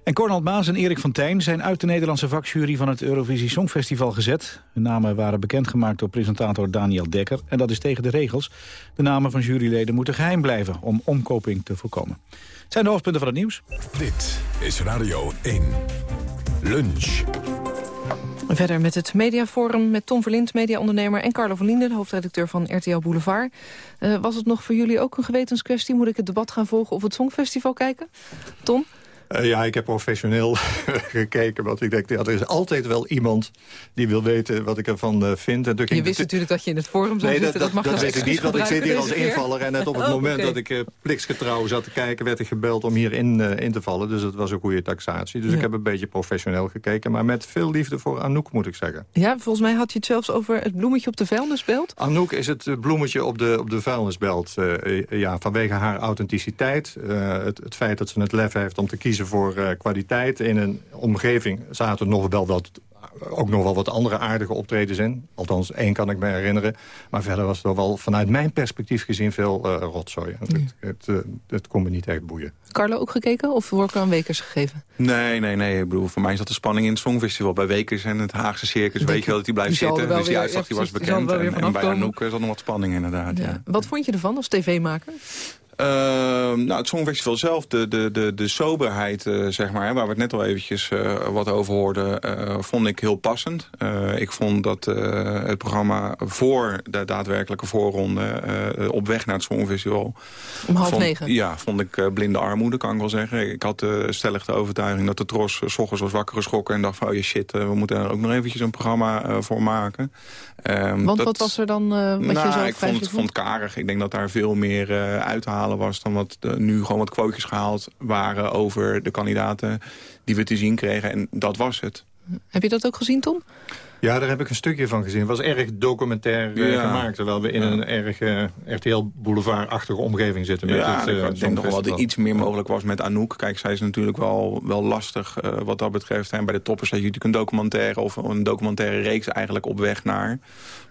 En Cornald Maas en Erik van Tijn zijn uit de Nederlandse vakjury van het Eurovisie Songfestival gezet. De namen waren bekendgemaakt door presentator Daniel Dekker. En dat is tegen de regels. De namen van juryleden moeten geheim blijven om omkoping te voorkomen. Het zijn de hoofdpunten van het nieuws. Dit is Radio 1. Lunch. Verder met het mediaforum met Tom Verlind, mediaondernemer... en Carlo van Linden, hoofdredacteur van RTL Boulevard. Uh, was het nog voor jullie ook een gewetenskwestie? Moet ik het debat gaan volgen of het Songfestival kijken? Tom? Uh, ja, ik heb professioneel <laughs> gekeken. Want ik denk, ja, er is altijd wel iemand die wil weten wat ik ervan uh, vind. En je wist natuurlijk dat je in het forum zou nee, zitten. Dat, dat, dat, dat weet ik niet, want ik zit hier als invaller. En net op het <laughs> oh, moment okay. dat ik uh, pliksgetrouw zat te kijken... werd ik gebeld om hierin in te vallen. Dus dat was een goede taxatie. Dus Ja. ik heb een beetje professioneel gekeken. Maar met veel liefde voor Anouk, moet ik zeggen. Ja, volgens mij had je het zelfs over het bloemetje op de vuilnisbelt. Anouk is het eh, bloemetje op de, op de vuilnisbelt. Ja, vanwege haar authenticiteit. Het, het feit dat ze het lef heeft om te kiezen voor uh, kwaliteit. In een omgeving zaten nog wel wat, ook nog wel wat andere aardige optredens in. Althans, één kan ik me herinneren. Maar verder was er wel vanuit mijn perspectief gezien veel uh, rotzooi. Het, Ja. het, het, uh, het kon me niet echt boeien. Carlo ook gekeken of wordt er aan Wekers gegeven? Nee, nee, nee. Ik bedoel, voor mij zat de spanning in het Songfestival. Bij Wekers en het Haagse Circus weet je wel dat hij blijft zitten. Dus die uitslag die was bekend. En, en bij. Anouk eh, zat nog wat spanning inderdaad. Ja. Wat vond je ervan als tv-maker? Ehm, nou, het Songfestival zelf, de, de, de, de soberheid, uh, zeg maar, waar we het net al eventjes uh, wat over hoorden, uh, vond ik heel passend. ik vond dat het programma voor de daadwerkelijke voorronde op weg naar het Songfestival... Om half vond, negen? Ja, vond ik blinde armoede, kan ik wel zeggen. Ik had stellig de overtuiging dat de Tros s ochtends was wakker geschrokken... en dacht van, oh je shit, we moeten er ook nog eventjes een programma voor maken. Um, Want dat, wat was er dan wat nou, je zo ik vond het, vond het karig. Ik denk dat daar veel meer was... dan wat de, nu gewoon wat quotejes gehaald waren over de kandidaten die we te zien kregen. En dat was het. Heb je dat ook gezien, Tom? Ja, daar heb ik een stukje van gezien. Het was erg documentair uh, ja. gemaakt. Terwijl we in ja. een erg uh, RTL Boulevard-achtige omgeving zitten. Met ja, het, uh, ik denk nog wel dat er iets meer mogelijk was met Anouk. Kijk, zij is natuurlijk wel, wel lastig wat dat betreft. En bij de toppers had je natuurlijk een documentaire... of een documentaire reeks eigenlijk op weg naar.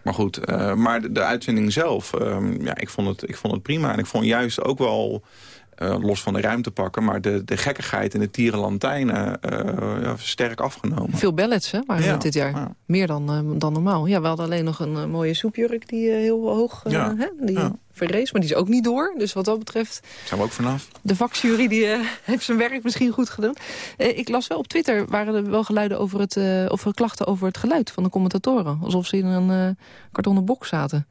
Maar goed, maar de, de, uitzending zelf... ja, ik vond, het, ik vond het prima. En ik vond juist ook wel... Uh, los van de ruimte pakken. Maar de, de gekkigheid in de tierenlantijnen uh, ja, sterk afgenomen. Veel ballets hè, waren ja, het dit jaar. Ja. Meer dan, uh, dan normaal. Ja, we hadden alleen nog een mooie soepjurk die heel hoog hè, die verrees. Maar die is ook niet door. Dus wat dat betreft... Zijn we ook vanaf. De vakjury die, <laughs> heeft zijn werk misschien goed gedaan. ik las wel op Twitter waren er wel geluiden over het, of klachten over het geluid van de commentatoren. Alsof ze in een kartonnen box zaten.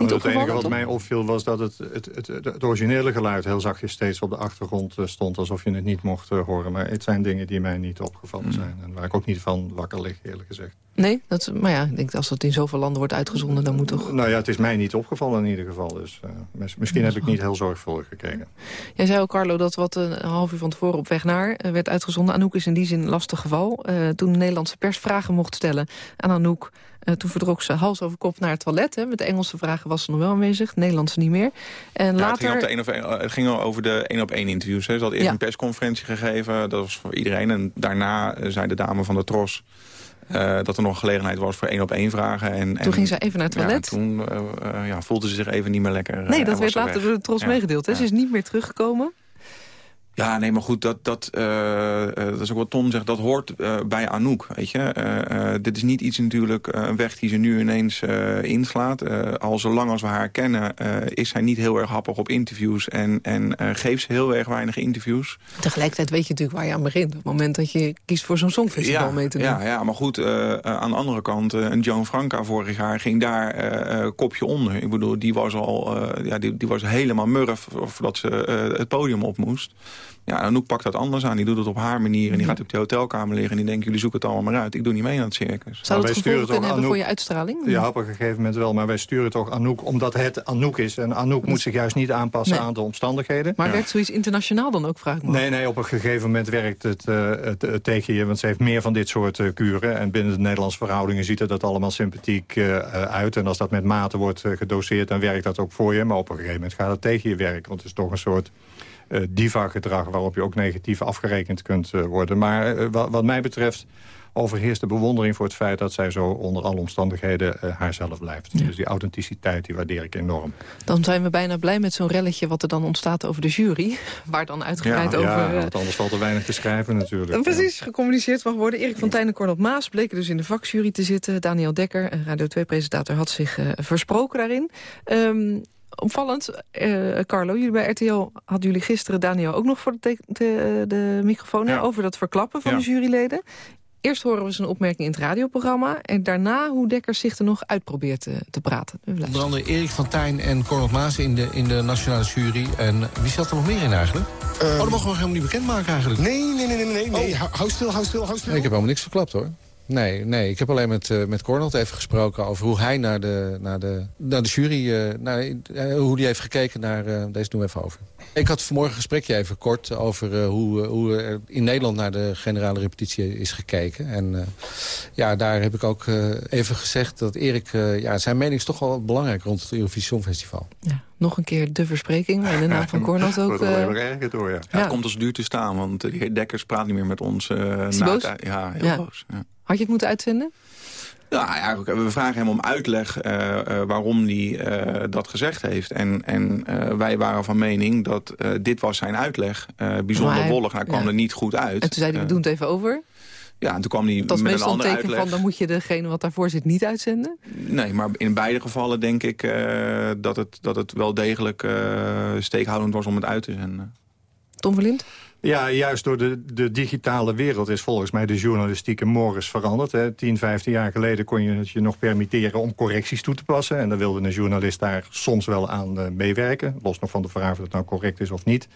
Nou, het enige wat mij opviel was dat het, het, het, het, originele geluid heel zachtjes steeds op de achtergrond stond. Alsof je het niet mocht uh, horen. Maar het zijn dingen die mij niet opgevallen zijn. En waar ik ook niet van wakker lig, eerlijk gezegd. Nee, dat, maar ja, ik denk als dat in zoveel landen wordt uitgezonden, dan moet toch... Nou ja, het is mij niet opgevallen in ieder geval. Dus uh, misschien heb ik niet heel zorgvuldig gekeken. Jij zei ook, Carlo, dat wat een half uur van tevoren op weg naar uh, werd uitgezonden. Anouk is in die zin een lastig geval. toen de Nederlandse pers vragen mocht stellen aan Anouk... Uh, toen verdrok ze hals over kop naar het toilet. Hè. Met de Engelse vragen was ze nog wel aanwezig, Nederlandse niet meer. En ja, later... het, ging op de een of een, het ging over de één op één interviews. Hè. Ze had eerst Ja. een persconferentie gegeven, dat was voor iedereen. En daarna eh, zei de dame van de Tros eh, dat er nog gelegenheid was voor één op één vragen. En, Toen en, ging zij even naar het ja, toilet. toen eh, eh, ja, voelde ze zich even niet meer lekker. Nee, dat werd ze later weg. door de Tros Ja. meegedeeld. Hè. Ze is niet meer teruggekomen. Ja, nee, maar goed, dat, dat, eh, eh, dat is ook wat Tom zegt, dat hoort eh, bij Anouk, weet je. Dit is niet iets natuurlijk, een weg die ze nu ineens inslaat. Al zolang als we haar kennen, is zij niet heel erg happig op interviews... en, en geeft ze heel erg weinig interviews. Tegelijkertijd weet je natuurlijk waar je aan begint. Op het moment dat je kiest voor zo'n songfestival mee te doen. Ja, ja maar goed, aan de andere kant, een Joan Franca vorig jaar ging daar kopje onder. Ik bedoel, die was al ja, die, die was helemaal murf voordat ze het podium op moest. Ja, Anouk pakt dat anders aan. Die doet het op haar manier en die gaat op die hotelkamer liggen... en die denkt, jullie zoeken het allemaal maar uit. Ik doe niet mee aan het circus. Zou dat gevolgen kunnen hebben voor Anouk- je uitstraling? Ja, op een gegeven moment wel. Maar wij sturen toch Anouk omdat het Anouk is. En Anouk moet zich juist niet aanpassen Nee. aan de omstandigheden. Maar werkt zoiets internationaal dan ook, vraag ik me. Nee, nee, op een gegeven moment werkt het, eh, het, het tegen je. Want ze heeft meer van dit soort eh, kuren. En binnen de Nederlandse verhoudingen ziet er dat allemaal sympathiek eh, eh, uit. En als dat met mate wordt eh, gedoseerd, dan werkt dat ook voor je. Maar op een gegeven moment gaat het tegen je werken. Want het is toch een soort eh, diva-gedrag... waarop je ook negatief afgerekend kunt eh, worden. Maar eh, wat, wat mij betreft overheerst de bewondering voor het feit... dat zij zo onder alle omstandigheden eh, haarzelf blijft. Dus die authenticiteit, die waardeer ik enorm. Dan zijn we bijna blij met zo'n relletje wat er dan ontstaat over de jury. Waar dan uitgebreid over... ja, eh, want anders valt er weinig te schrijven natuurlijk. Precies, gecommuniceerd mag worden. Erik van Tijn en Cornel Maas bleken dus in de vakjury te zitten. Daniel Dekker, een Radio 2-presentator, had zich eh, versproken daarin. Ehm, opvallend, eh, Carlo, jullie bij RTL hadden jullie gisteren Daniel ook nog voor de, de, de microfoon... Ja. over dat verklappen van Ja. de juryleden. Eerst horen we zijn opmerking in het radioprogramma... en daarna hoe Dekker zich er nog uit probeert te, te praten. Onder andere Erik van Tijn en Cornel Maas in de, in de nationale jury. En wie zat er nog meer in eigenlijk? oh, dat mogen we helemaal niet bekendmaken eigenlijk. Nee, nee, nee, nee, nee. nee. Hou, hou stil, hou stil, hou stil. Nee, ik heb helemaal niks verklapt hoor. Nee, nee, ik heb alleen met, eh met Cornel even gesproken over hoe hij naar de, naar de, naar de jury... eh, naar, eh, hoe die heeft gekeken naar... eh, deze doen we even over. Ik had vanmorgen een gesprekje even kort over eh, hoe, hoe er in Nederland naar de generale repetitie is gekeken. En eh, ja, daar heb ik ook eh, even gezegd dat Erik... eh, ja, zijn mening is toch wel belangrijk rond het Eurovisie Songfestival. nog een keer de verspreking. En de naam van Cornel <laughs> ook... Maar erger door, ja. Ja, het komt ons duur te staan, want de heer Dekkers praat niet meer met ons. eh, Is na het Ja, heel Ja. boos. Ja. Had je het moeten uitzenden? Ja, eigenlijk, we vragen hem om uitleg eh, eh, waarom hij eh, dat gezegd heeft. En, en wij waren van mening dat dit was zijn uitleg. Bijzonder hij- wollig, hij kwam ja. er niet goed uit. En toen zei hij, we doen het even over. Ja, en toen kwam hij Dat met een andere teken uitleg. van... dan moet je degene wat daarvoor zit niet uitzenden. Nee, maar in beide gevallen denk ik dat, het, dat het wel degelijk steekhoudend was om het uit te zenden. Tom Verlind? Ja, juist door de, de digitale wereld is volgens mij de journalistieke morris veranderd. Hè. 10, 15 jaar geleden kon je het je nog permitteren om correcties toe te passen. En dan wilde een journalist daar soms wel aan eh, meewerken. Los nog van de vraag of het nou correct is of niet.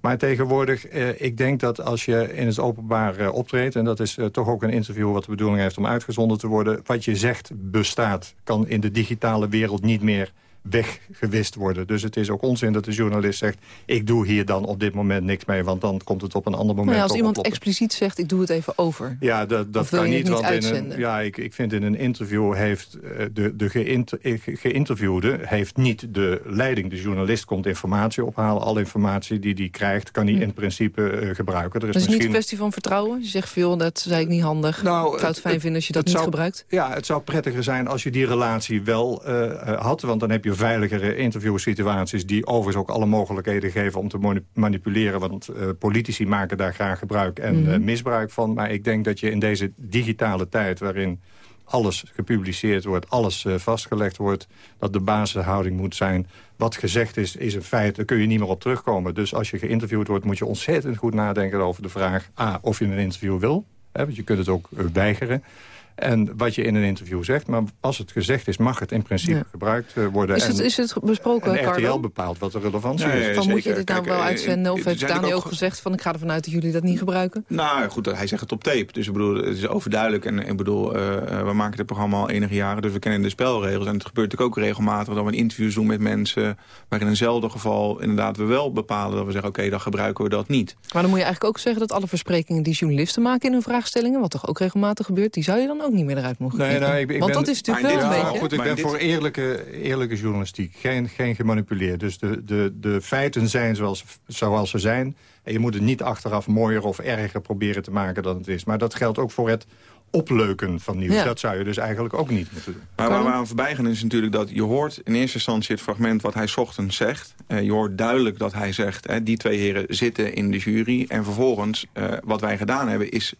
Maar tegenwoordig, eh, ik denk dat als je in het openbaar eh, optreedt... en dat is toch ook een interview wat de bedoeling heeft om uitgezonden te worden... wat je zegt bestaat, kan in de digitale wereld niet meer weggewist worden. Dus het is ook onzin dat de journalist zegt... ik doe hier dan op dit moment niks mee, want dan komt het op een ander moment Nou ja, als iemand expliciet zegt, ik doe het even over. Ja, dat, dat kan niet, want in een, ja, ik, ik vind in een interview heeft eh, de, de geïnter- ge- geïnterviewde heeft niet de leiding. De journalist komt informatie ophalen. Alle informatie die hij krijgt, kan hij in principe eh, gebruiken. Er Dat is is niet een misschien kwestie van vertrouwen. Je zegt veel, dat zei ik niet handig. Nou, ik zou het fijn vinden als je dat niet zou- gebruikt. Ja, het zou prettiger zijn als je die relatie wel eh, had. Want dan heb je veiligere interviewsituaties... die overigens ook alle mogelijkheden geven om te manipuleren. Want eh, politici maken daar graag gebruik en Mhm. eh, misbruik van. Maar ik denk dat je in deze digitale tijd... waarin alles gepubliceerd wordt, alles eh, vastgelegd wordt... dat de basishouding moet zijn... wat gezegd is, is een feit, daar kun je niet meer op terugkomen. Dus als je geïnterviewd wordt, moet je ontzettend goed nadenken over de vraag... A, of je een interview wil, hè, want je kunt het ook weigeren... En wat je in een interview zegt, maar als het gezegd is... mag het in principe Ja. gebruikt eh, worden. Is het, En- is het besproken, en? RTL bepaalt wat de relevantie is. Van, moet je dit nou Kijk, wel eh, uitzenden? Of heeft Daniel ook ook- gezegd van... ik ga ervan uit dat jullie dat niet gebruiken? Nou goed, hij zegt het op tape. Dus ik bedoel, het is overduidelijk. En ik bedoel, eh, we maken dit programma al enige jaren. Dus we kennen de spelregels. En het gebeurt natuurlijk ook regelmatig dat we een interview doen met mensen... waar in eenzelfde geval inderdaad we wel bepalen dat we zeggen... oké, dan gebruiken we dat niet. Maar dan moet je eigenlijk ook zeggen dat alle versprekingen die journalisten maken in hun vraagstellingen, wat toch ook regelmatig gebeurt, die zou je dan ook niet meer eruit mogen Nee, nou, ik, ik Want ben, dat is natuurlijk wel een Ja, beetje... Goed, ik ben dit- voor eerlijke, eerlijke journalistiek. Geen, geen gemanipuleerd. Dus de, de, de feiten zijn zoals, zoals ze zijn. En je moet het niet achteraf mooier of erger proberen te maken dan het is. Maar dat geldt ook voor het opleuken van nieuws. Ja. Dat zou je dus eigenlijk ook niet moeten doen. Maar waar we aan voorbij gaan is natuurlijk dat je hoort in eerste instantie het fragment wat hij 's ochtends zegt. Eh, je hoort duidelijk dat hij zegt, hè, die twee heren zitten in de jury. En vervolgens, eh, wat wij gedaan hebben, is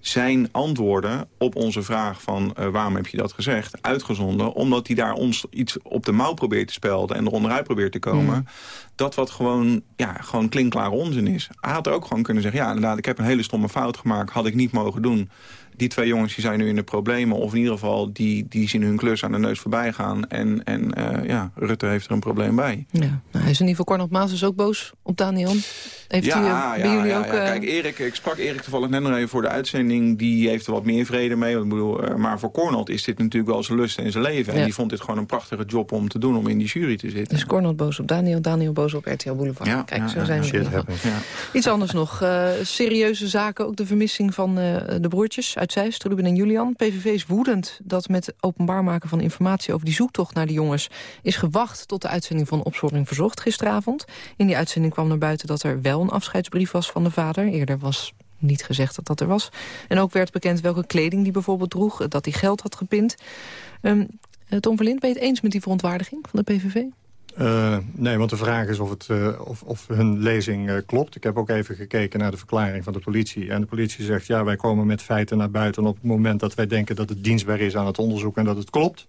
zijn antwoorden op onze vraag van eh, waarom heb je dat gezegd, uitgezonden. Omdat hij daar ons iets op de mouw probeert te spelden en eronderuit probeert te komen. Dat wat gewoon, ja, gewoon klinkklare onzin is. Hij had er ook gewoon kunnen zeggen, ja inderdaad, ik heb een hele stomme fout gemaakt, had ik niet mogen doen. Die twee jongens die zijn nu in de problemen. Of in ieder geval, die, die zien hun klus aan de neus voorbij gaan. En, en eh, ja, Rutte heeft er een probleem bij. Ja, nou, hij is in ieder geval, Cornel Maas is ook boos op Daniel. Heeft ja, u, eh, ja, bij jullie ja, ook... ja. eh, Kijk, Erik, ik sprak Erik toevallig net nog even voor de uitzending. Die heeft er wat meer vrede mee. Ik bedoel, maar voor Cornel is dit natuurlijk wel zijn lust en zijn leven. En die vond dit gewoon een prachtige job om te doen, om in die jury te zitten. Dus Cornel boos op Daniel, Daniel boos op RTL Boulevard. Ja, Kijk, ja, zo ja, zijn we. Iets anders nog. eh, serieuze zaken, ook de vermissing van eh, de broertjes uit Zeist, Ruben en Julian. PVV is woedend dat met openbaar maken van informatie over die zoektocht naar de jongens is gewacht tot de uitzending van Opsporing Verzocht gisteravond. In die uitzending kwam naar buiten dat er wel een afscheidsbrief was van de vader. Eerder was niet gezegd dat dat er was. En ook werd bekend welke kleding die bijvoorbeeld droeg, dat hij geld had gepind. Ehm, eh, Tom Verlind, ben je het eens met die verontwaardiging van de PVV? Eh, nee, want de vraag is of, het, eh, of, of hun lezing eh, klopt. Ik heb ook even gekeken naar de verklaring van de politie. En de politie zegt, ja, wij komen met feiten naar buiten... op het moment dat wij denken dat het dienstbaar is aan het onderzoek... en dat het klopt.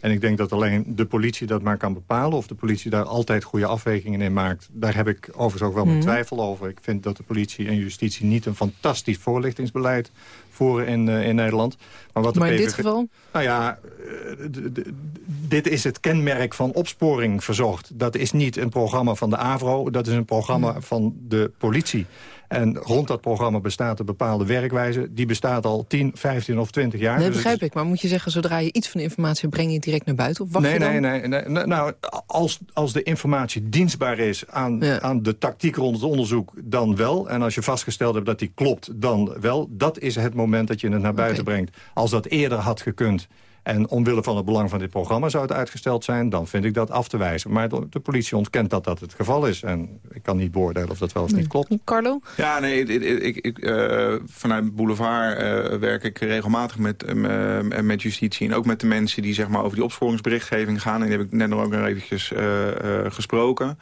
En ik denk dat alleen de politie dat maar kan bepalen... of de politie daar altijd goede afwegingen in maakt. Daar heb ik overigens ook wel mijn Mhm. twijfel over. Ik vind dat de politie en justitie niet een fantastisch voorlichtingsbeleid voeren in, eh, in Nederland. Maar, wat de Maar in dit geval? Nou ja, eh, dit is het kenmerk van opsporing verzocht. Dat is niet een programma van de AVRO, dat is een programma Hmm. van de politie. En rond dat programma bestaat een bepaalde werkwijze. Die bestaat al 10, 15 of 20 jaar. Nee, Dus begrijp ik. Maar moet je zeggen, zodra je iets van de informatie hebt, breng je het direct naar buiten? Of wacht nee, je dan? nee, nee, nee, nee. Nou, als, als de informatie dienstbaar is aan, aan de tactiek rond het onderzoek, dan wel. En als je vastgesteld hebt dat die klopt, dan wel. Dat is het moment dat je het naar buiten brengt. Als dat eerder had gekund En omwille van het belang van dit programma zou het uitgesteld zijn... dan vind ik dat af te wijzen. Maar de, de politie ontkent dat dat het geval is. En ik kan niet beoordelen of dat wel of niet klopt. Carlo? Ja, nee, ik, ik, uh, vanuit Boulevard uh, werk ik regelmatig met, uh, met justitie... en ook met de mensen die zeg maar, over die opsporingsberichtgeving gaan. En die heb ik net nog ook nog eventjes gesproken.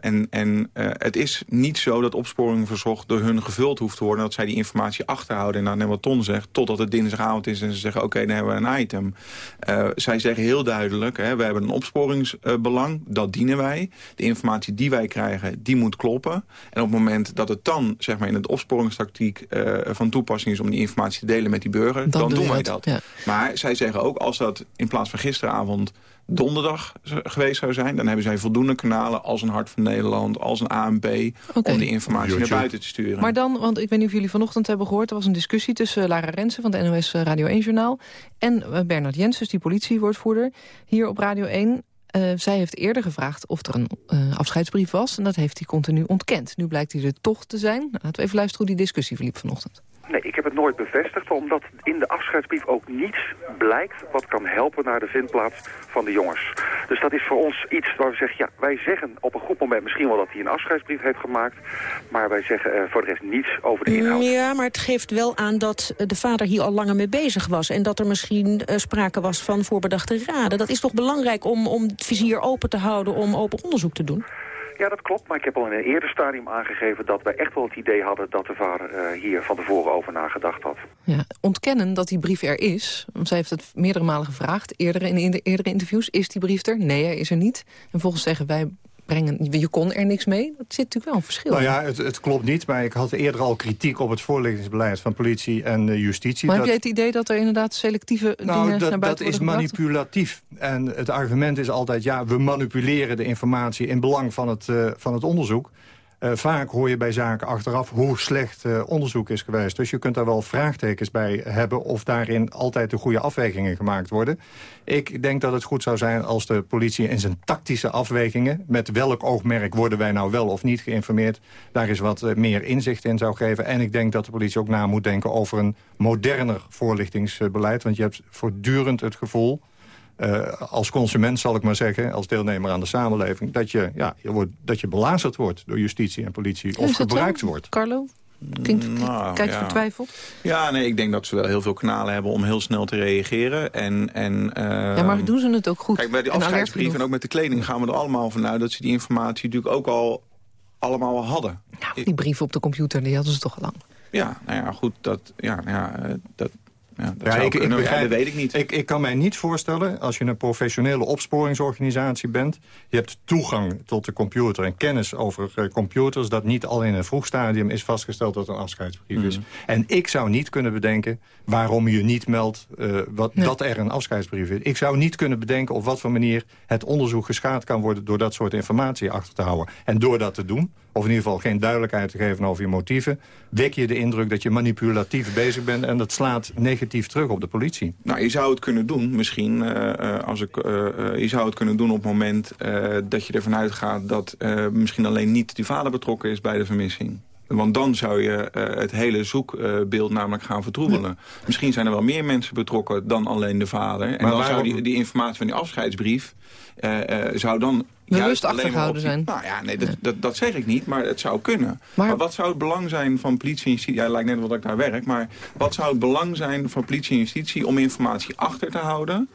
en en het is niet zo dat opsporing verzocht door hun gevuld hoeft te worden... dat zij die informatie achterhouden en dan wat Ton zegt... totdat het dinsdagavond is en ze zeggen, oké, dan hebben we een item. zij zeggen heel duidelijk, hè, we hebben een opsporingsbelang, dat dienen wij. De informatie die wij krijgen, die moet kloppen. En op het moment dat het dan zeg maar, in het opsporingstactiek uh, van toepassing is... om die informatie te delen met die burger, dan, doen wij dat. Maar zij zeggen ook, als dat in plaats van gisteravond donderdag geweest zou zijn... dan hebben zij voldoende kanalen als een Hart van Nederland, als een ANP... om die informatie naar buiten te sturen. Maar dan, want ik weet niet of jullie vanochtend hebben gehoord... er was een discussie tussen Lara Rensen van de NOS eh, Radio 1-journaal... en eh, Bernard Jensen, die politiewoordvoerder, hier op Radio 1. Uh, zij heeft eerder gevraagd of er een uh, afscheidsbrief was... en dat heeft hij continu ontkend. Nu blijkt hij er toch te zijn. Nou, laten we even luisteren hoe die discussie verliep vanochtend. Nee, ik heb het nooit bevestigd, omdat in de afscheidsbrief ook niets blijkt wat kan helpen naar de vindplaats van de jongens. Dus dat is voor ons iets waar we zeggen, ja, wij zeggen op een goed moment misschien wel dat hij een afscheidsbrief heeft gemaakt, maar wij zeggen voor de rest niets over de inhoud. Ja, maar het geeft wel aan dat de vader hier al langer mee bezig was en dat er misschien uh, sprake was van voorbedachte raden. Dat is toch belangrijk om, om het vizier open te houden, om open onderzoek te doen? Ja, dat klopt. Maar ik heb al in een eerder stadium aangegeven... dat wij echt wel het idee hadden dat de vader uh, hier van tevoren over nagedacht had. Ja, ontkennen dat die brief er is. Want zij heeft het meerdere malen gevraagd. Eerder in de eerdere interviews. Is die brief er? Nee, hij is er niet. En volgens zeggen wij brengen. Je kon er niks mee. Dat zit natuurlijk wel een verschil. Nou ja, het, het, klopt niet. Maar ik had eerder al kritiek op het voorlichtingsbeleid van politie en uh, justitie. Maar dat... heb jij het idee dat er inderdaad selectieve nou, dingen dat, naar buiten dat is manipulatief. En het argument is altijd, ja, we manipuleren de informatie in belang van het, uh, van het onderzoek. Uh, vaak hoor je bij zaken achteraf hoe slecht uh, onderzoek is geweest. Dus je kunt daar wel vraagtekens bij hebben... of daarin altijd de goede afwegingen gemaakt worden. Ik denk dat het goed zou zijn als de politie in zijn tactische afwegingen... met welk oogmerk worden wij nou wel of niet geïnformeerd... daar is wat uh, meer inzicht in zou geven. En ik denk dat de politie ook na moet denken over een moderner voorlichtingsbeleid. Want je hebt voortdurend het gevoel uh, als consument zal ik maar zeggen, als deelnemer aan de samenleving... dat je, ja, je wordt, dat je belazerd wordt door justitie en politie of gebruikt wordt. Carlo? Klinkt, nou, kijk ja. vertwijfeld. Ja, nee, ik denk dat ze wel heel veel kanalen hebben om heel snel te reageren. En, en, uh, ja, maar doen ze het ook goed? Kijk, bij die afscheidsbrief en ook met de kleding gaan we er allemaal vanuit... dat ze die informatie natuurlijk ook al allemaal al hadden. Nou, die brief op de computer, die hadden ze toch al lang. Ja, nou ja, goed, dat, ja, nou ja, dat, ja, dat ja, ik, ik begrijp, dat weet ik niet. Ik, ik kan mij niet voorstellen, als je een professionele opsporingsorganisatie bent... je hebt toegang tot de computer en kennis over uh, computers... dat niet al in een vroeg stadium is vastgesteld dat een afscheidsbrief is. Mm. En ik zou niet kunnen bedenken waarom je niet meldt uh, wat, nee. dat er een afscheidsbrief is. Ik zou niet kunnen bedenken op wat voor manier het onderzoek geschaad kan worden... door dat soort informatie achter te houden. En door dat te doen of in ieder geval geen duidelijkheid te geven over je motieven... wek je de indruk dat je manipulatief bezig bent... en dat slaat negatief terug op de politie. Nou, je zou het kunnen doen, misschien. Uh, als ik, uh, je zou het kunnen doen op het moment dat je ervan uitgaat... dat misschien alleen niet die vader betrokken is bij de vermissing. Want dan zou je uh, het hele zoekbeeld uh, namelijk gaan vertroebelen. Ja. Misschien zijn er wel meer mensen betrokken dan alleen de vader. En maar dan waarom... zou die, die, informatie van die afscheidsbrief... Uh, zou dan bewust achtergehouden zijn. Nou ja, nee, dat, ja. dat, dat, zeg ik niet, maar het zou kunnen. Maar, maar wat zou het belang zijn van politie en justitie? Ja, lijkt net wat ik daar werk, maar wat zou het belang zijn van politie en justitie om informatie achter te houden?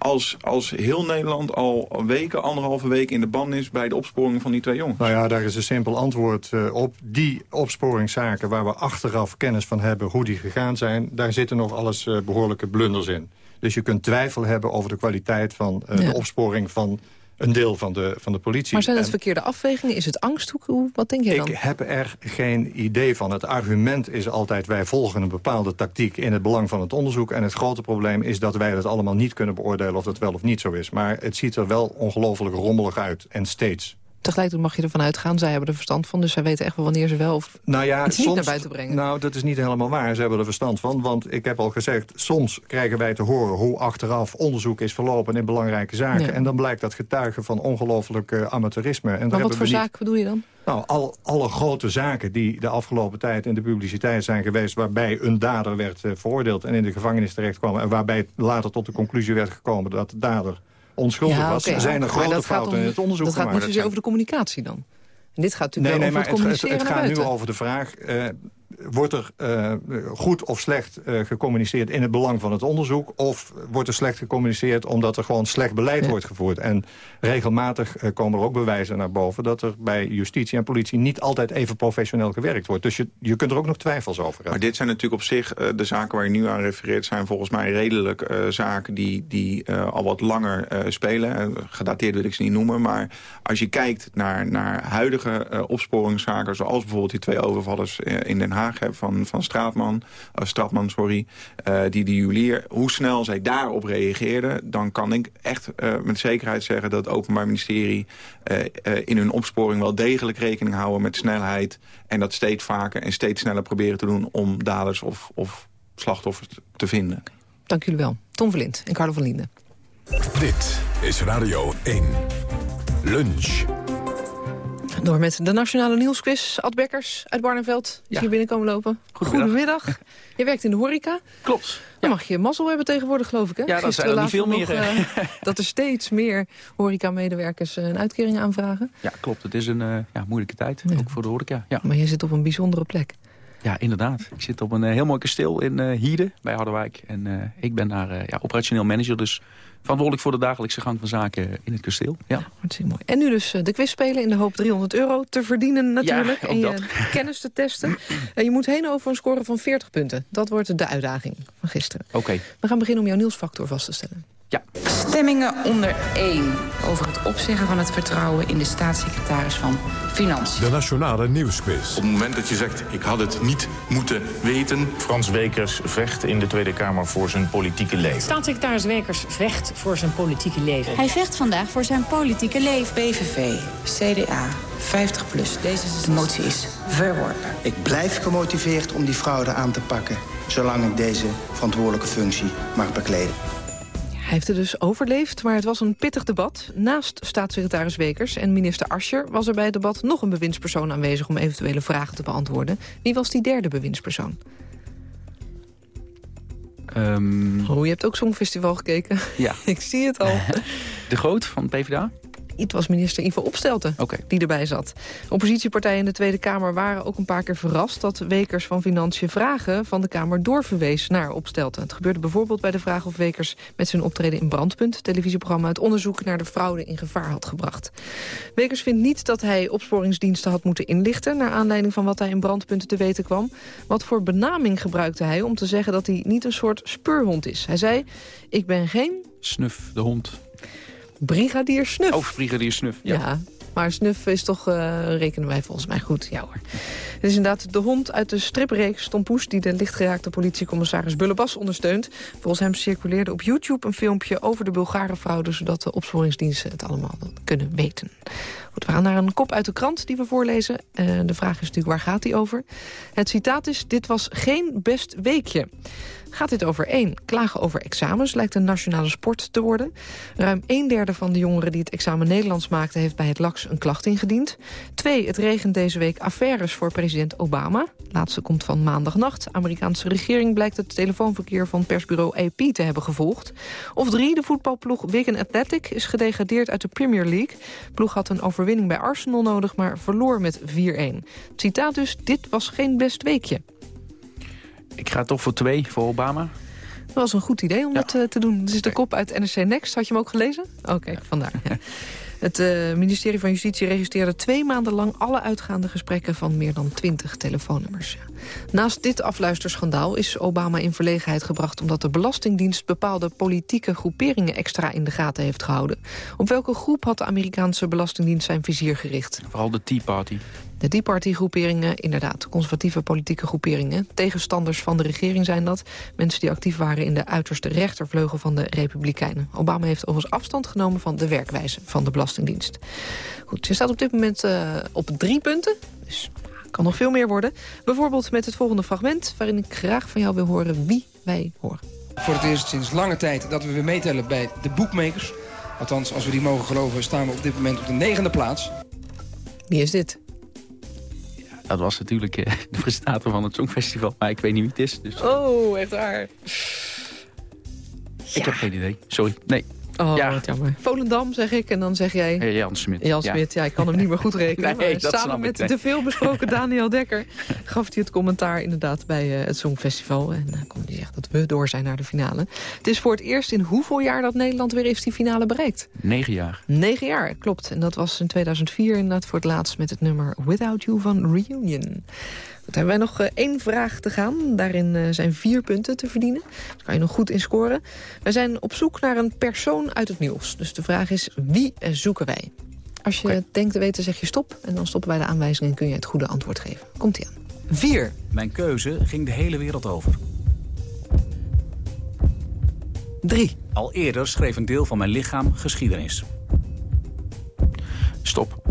Als, als heel Nederland al weken, anderhalve week in de ban is... bij de opsporing van die twee jongens? Nou ja, daar is een simpel antwoord uh, op. Die opsporingszaken waar we achteraf kennis van hebben... hoe die gegaan zijn, daar zitten nog alles uh, behoorlijke blunders in. Dus je kunt twijfel hebben over de kwaliteit van uh, ja. de opsporing van een deel van de, van de politie. Maar zijn het en, verkeerde afwegingen? Is het angst? Hoe, wat denk je dan? Ik heb er geen idee van. Het argument is altijd... wij volgen een bepaalde tactiek in het belang van het onderzoek. En het grote probleem is dat wij dat allemaal niet kunnen beoordelen... of dat wel of niet zo is. Maar het ziet er wel ongelooflijk rommelig uit. En steeds. Tegelijkertijd mag je ervan uitgaan, zij hebben er verstand van... dus zij weten echt wel wanneer ze wel of nou ja, iets soms, niet naar buiten brengen. Nou, dat is niet helemaal waar. Ze hebben er verstand van. Want ik heb al gezegd, soms krijgen wij te horen... hoe achteraf onderzoek is verlopen in belangrijke zaken. Ja. En dan blijkt dat getuigen van ongelooflijk eh, amateurisme. En daar maar wat voor niet- zaak bedoel je dan? Nou, al, alle grote zaken die de afgelopen tijd in de publiciteit zijn geweest... waarbij een dader werd eh, veroordeeld en in de gevangenis terecht kwam... en waarbij later tot de conclusie werd gekomen dat de dader onschuldig Ja, was... oké. zijn er grote dat gaat fouten om- in het onderzoek Dat gaat gemaakt. niet zozeer over de communicatie dan. En dit gaat natuurlijk Nee, nee, over maar het het, het, het gaat nu over de vraag... eh, wordt er eh, goed of slecht eh, gecommuniceerd in het belang van het onderzoek... of wordt er slecht gecommuniceerd omdat er gewoon slecht beleid wordt gevoerd? En regelmatig eh, komen er ook bewijzen naar boven... dat er bij justitie en politie niet altijd even professioneel gewerkt wordt. Dus je, je kunt er ook nog twijfels over hebben. Maar dit zijn natuurlijk op zich, eh, de zaken waar je nu aan refereert... zijn volgens mij redelijk eh, zaken die, die eh, al wat langer eh, spelen. Gedateerd wil ik ze niet noemen. Maar als je kijkt naar, naar huidige eh, opsporingszaken... zoals bijvoorbeeld die twee overvallers eh, in Den Haag hè, van, van Straatman... eh, Stratman, sorry, eh, die de juwelier... hoe snel zij daarop reageerden... dan kan ik echt eh, met zekerheid zeggen dat het Openbaar Ministerie... eh, eh, in hun opsporing wel degelijk rekening houden met snelheid... en dat steeds vaker en steeds sneller proberen te doen... om daders of, of slachtoffers te- te vinden. Dank jullie wel. Tom Verlind en Carlo van Linden. Dit is Radio 1. Lunch. Door met de Nationale Nieuwsquiz. Ad Bekkers uit Barneveld is hier binnenkomen lopen. Goedemiddag. <laughs> Je werkt in de horeca. Klopt. Dan mag je mazzel hebben tegenwoordig, geloof ik, hè? Ja, dat zijn er niet veel meer, nog, eh, <laughs> dat er steeds meer horeca-medewerkers eh, een uitkering aanvragen. Ja, klopt. Het is een eh, ja, moeilijke tijd, ook voor de horeca. Ja. Maar je zit op een bijzondere plek. ja, inderdaad. Ik zit op een heel mooi kasteel in Hierde, bij Harderwijk. En ik ben daar ja, operationeel manager, dus verantwoordelijk voor de dagelijkse gang van zaken in het kasteel. Ja. Hartstikke mooi. En nu dus eh, de quiz spelen in de hoop 300 euro te verdienen natuurlijk. Ja, en je <laughs> kennis te testen. En je moet heen over een score van 40 punten. Dat wordt de uitdaging van gisteren. Oké. We gaan beginnen om jouw nieuwsfactor vast te stellen. Stemmingen onder één over het opzeggen van het vertrouwen in de staatssecretaris van Financiën. De Nationale Nieuwsquiz. Op het moment dat je zegt, ik had het niet moeten weten... Frans Wekers vecht in de Tweede Kamer voor zijn politieke leven. Staatssecretaris Wekers vecht voor zijn politieke leven. Hij vecht vandaag voor zijn politieke leven. PVV, CDA, 50PLUS. Deze de motie is verworpen. Ik blijf gemotiveerd om die fraude aan te pakken... zolang ik deze verantwoordelijke functie mag bekleden. Hij heeft het dus overleefd, maar het was een pittig debat. Naast staatssecretaris Wekers en minister Ascher... was er bij het debat nog een bewindspersoon aanwezig... om eventuele vragen te beantwoorden. Wie was die derde bewindspersoon? Ehm, Oh, je hebt ook Songfestival gekeken. ja. <laughs> Ik zie het al. <laughs> De Groot van PvdA? Het was minister Ivo Opstelten die erbij zat. Oppositiepartijen in de Tweede Kamer waren ook een paar keer verrast... dat Wekers van Financiën vragen van de Kamer doorverwees naar Opstelten. Het gebeurde bijvoorbeeld bij de vraag of Wekers... met zijn optreden in Brandpunt, televisieprogramma... het onderzoek naar de fraude in gevaar had gebracht. Wekers vindt niet dat hij opsporingsdiensten had moeten inlichten... naar aanleiding van wat hij in Brandpunt te weten kwam. Wat voor benaming gebruikte hij om te zeggen dat hij niet een soort speurhond is? Hij zei, ik ben geen Snuf, de hond. Brigadier Snuf. Oh, brigadier Snuf. Ja. Ja, maar Snuf is toch, eh, rekenen wij volgens mij goed. Ja hoor. Het is inderdaad de hond uit de stripreeks Tompoes... die de lichtgeraakte politiecommissaris Bullebas ondersteunt. Volgens hem circuleerde op YouTube een filmpje over de Bulgare fraude... zodat de opsporingsdiensten het allemaal kunnen weten. Goed, we gaan naar een kop uit de krant die we voorlezen. Eh, de vraag is natuurlijk, waar gaat die over? Het citaat is, dit was geen best weekje. Gaat dit over één? Klagen over examens lijkt een nationale sport te worden. Ruim een derde van de jongeren die het examen Nederlands maakten... heeft bij het LAX een klacht ingediend. Twee, het regent deze week affaires voor president Obama. Laatste komt van maandagnacht. De Amerikaanse regering blijkt het telefoonverkeer van persbureau AP te hebben gevolgd. Of drie, de voetbalploeg Wigan Athletic is gedegradeerd uit de Premier League. De ploeg had een overwinning bij Arsenal nodig, maar verloor met 4-1. Het citaat dus, dit was geen best weekje. Ik ga toch voor twee, voor Obama. Dat was een goed idee om dat eh, te doen. Dit is de kop uit NRC Next. Had je hem ook gelezen? Oké, vandaar. <laughs> ja. Het eh, ministerie van Justitie registreerde twee maanden lang... alle uitgaande gesprekken van meer dan twintig telefoonnummers. Ja. Naast dit afluisterschandaal is Obama in verlegenheid gebracht... omdat de Belastingdienst bepaalde politieke groeperingen extra in de gaten heeft gehouden. Op welke groep had de Amerikaanse Belastingdienst zijn vizier gericht? Vooral de Tea Party. De Tea Party-groeperingen, inderdaad, conservatieve politieke groeperingen. Tegenstanders van de regering zijn dat. Mensen die actief waren in de uiterste rechtervleugel van de Republikeinen. Obama heeft overigens afstand genomen van de werkwijze van de Belastingdienst. Goed, je staat op dit moment uh, op drie punten. Dus kan nog veel meer worden. Bijvoorbeeld met het volgende fragment... waarin ik graag van jou wil horen wie wij horen. Voor het eerst sinds lange tijd dat we weer meetellen bij de boekmakers. Althans, als we die mogen geloven, staan we op dit moment op de negende plaats. Wie is dit? dat was natuurlijk eh, <laughs> de presentator van het Songfestival. Maar ik weet niet wie het is. Dus... Oh, echt waar. Ik heb geen idee. Sorry. Nee, Oh, ja. wat jammer. Volendam, zeg ik. En dan zeg jij... Hey, Jan Smit. Jan Smit, ja. ik kan hem niet meer goed <laughs> rekenen. nee, maar samen met de veelbesproken <laughs> Daniel Dekker... gaf hij het commentaar inderdaad bij uh, het Songfestival. En dan kon hij zeggen dat we door zijn naar de finale. Het is voor het eerst in hoeveel jaar dat Nederland weer eens die finale bereikt? Negen jaar. Negen jaar, klopt. En dat was in 2004 inderdaad voor het laatst met het nummer Without You van Reunion. Dan hebben wij nog uh, één vraag te gaan. Daarin uh, zijn vier punten te verdienen. Daar kan je nog goed in scoren. Wij zijn op zoek naar een persoon uit het nieuws. Dus de vraag is, wie zoeken wij? Als je okay. denkt te weten, zeg je stop. En dan stoppen wij de aanwijzing en kun je het goede antwoord geven. Komt-ie aan. Vier. Mijn keuze ging de hele wereld over. Drie. Al eerder schreef een deel van mijn lichaam geschiedenis. Stop.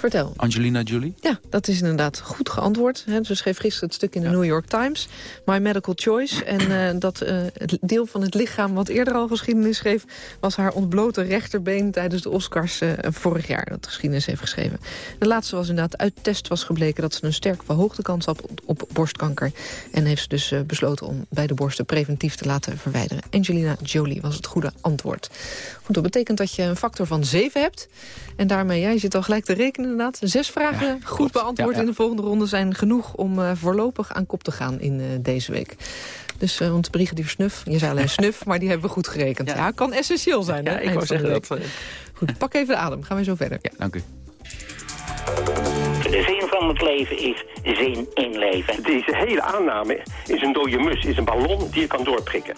Vertel. Angelina Jolie? Ja, dat is inderdaad goed geantwoord. Ze schreef gisteren het stuk in de ja. New York Times. My Medical Choice. En uh, dat uh, het deel van het lichaam wat eerder al geschiedenis schreef... was haar ontblote rechterbeen tijdens de Oscars uh, vorig jaar. Dat geschiedenis heeft geschreven. De laatste was inderdaad uit test was gebleken... dat ze een sterk verhoogde kans had op, op borstkanker. En heeft ze dus besloten om beide borsten preventief te laten verwijderen. Angelina Jolie was het goede antwoord. Goed, dat betekent dat je een factor van 7 hebt. En daarmee, ja, je zit al gelijk te rekenen inderdaad. Zes vragen ja, goed beantwoord ja, ja. in de volgende ronde zijn genoeg... om uh, voorlopig aan kop te gaan in uh, deze week. Dus, uh, want brigadier Snuf, je zei alleen Snuf, maar die hebben we goed gerekend. Ja, kan essentieel zijn. Ja, hè, ik wou zeggen dat... Goed, pak even de adem. Gaan we zo verder. Ja, dank u. Van het leven is zin in leven. Deze hele aanname is een dode mus, is een ballon die je kan doorprikken.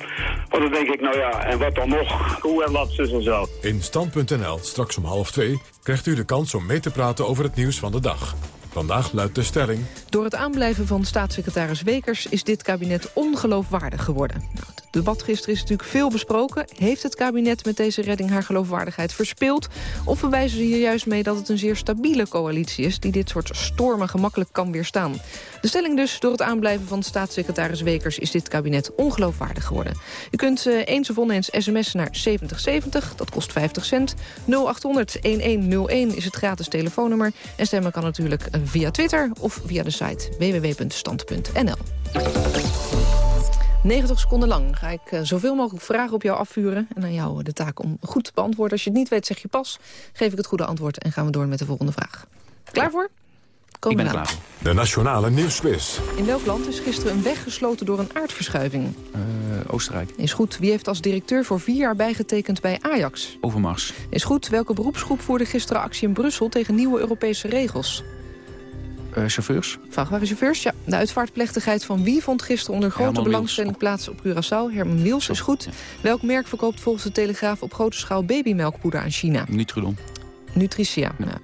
Maar dan denk ik, nou ja, en wat dan nog? Hoe en wat, zus en zo. In Stand.nl, straks om half twee, krijgt u de kans om mee te praten over het nieuws van de dag. Vandaag luidt de stelling... Door het aanblijven van staatssecretaris Wekers is dit kabinet ongeloofwaardig geworden. Nou, het debat gisteren is natuurlijk veel besproken. Heeft het kabinet met deze redding haar geloofwaardigheid verspeeld? Of bewijzen ze hier juist mee dat het een zeer stabiele coalitie is... die dit soort stormen gemakkelijk kan weerstaan? De stelling dus, door het aanblijven van staatssecretaris Wekers... is dit kabinet ongeloofwaardig geworden. U kunt uh, eens of oneens sms'en naar 7070, dat kost 50 cent. 0800-1101 is het gratis telefoonnummer. En stemmen kan natuurlijk uh, via Twitter of via de site www.stand.nl. 90 seconden lang ga ik uh, zoveel mogelijk vragen op jou afvuren... en aan jou de taak om goed te beantwoorden. Als je het niet weet, zeg je pas. Geef ik het goede antwoord en gaan we door met de volgende vraag. Klaar voor? Kom ik ben er klaar voor. De Nationale Nieuwsquiz. In welk land is gisteren een weg gesloten door een aardverschuiving? Uh, Oostenrijk. Is goed. Wie heeft als directeur voor vier jaar bijgetekend bij Ajax? Overmars. Is goed. Welke beroepsgroep voerde gisteren actie in Brussel tegen nieuwe Europese regels? Uh, chauffeurs. Vrachtwagenchauffeurs, ja. De uitvaartplechtigheid van wie vond gisteren onder grote Herman belangstelling plaats op Curaçao? Herman Wiels is goed. Welk merk verkoopt volgens de Telegraaf op grote schaal babymelkpoeder aan China? Nutrilon. Nutricia. Ja.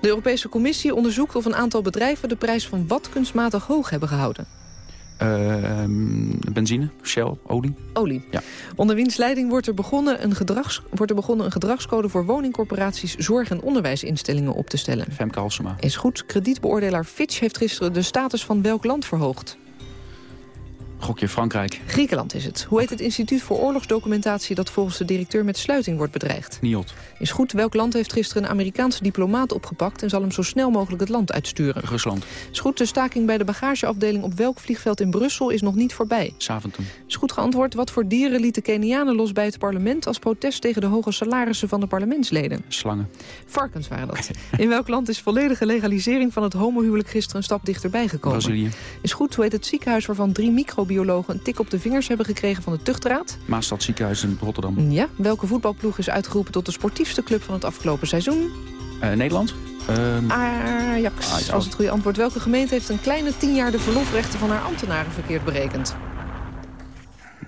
De Europese Commissie onderzoekt of een aantal bedrijven de prijs van wat kunstmatig hoog hebben gehouden. Uh, benzine, Shell, olie. Olie. Ja. Onder wiens leiding wordt er, begonnen een gedrags, wordt er begonnen een gedragscode voor woningcorporaties, zorg- en onderwijsinstellingen op te stellen. Femke Halsema. Is goed. Kredietbeoordelaar Fitch heeft gisteren de status van welk land verhoogd? Gokje Frankrijk. Griekenland is het. Hoe heet het instituut voor oorlogsdocumentatie dat volgens de directeur met sluiting wordt bedreigd? NIOT. Is goed. Welk land heeft gisteren een Amerikaanse diplomaat opgepakt en zal hem zo snel mogelijk het land uitsturen? Rusland. Is goed. De staking bij de bagageafdeling op welk vliegveld in Brussel is nog niet voorbij? Zaventem. Is goed geantwoord. Wat voor dieren lieten Kenianen los bij het parlement als protest tegen de hoge salarissen van de parlementsleden? Slangen. Varkens waren dat. <laughs> In welk land is volledige legalisering van het homohuwelijk gisteren een stap dichterbij gekomen? Brazilië. Is goed. Hoe heet het ziekenhuis waarvan drie microbiologen een tik op de vingers hebben gekregen van de tuchtraad? Maastad ziekenhuis in Rotterdam. Ja. Welke voetbalploeg is uitgeroepen tot de sportiefste club van het afgelopen seizoen? Uh, Nederland. Um... Ajax, Ajax, als het goede antwoord. Welke gemeente heeft een kleine tien jaar de verlofrechten van haar ambtenaren verkeerd berekend?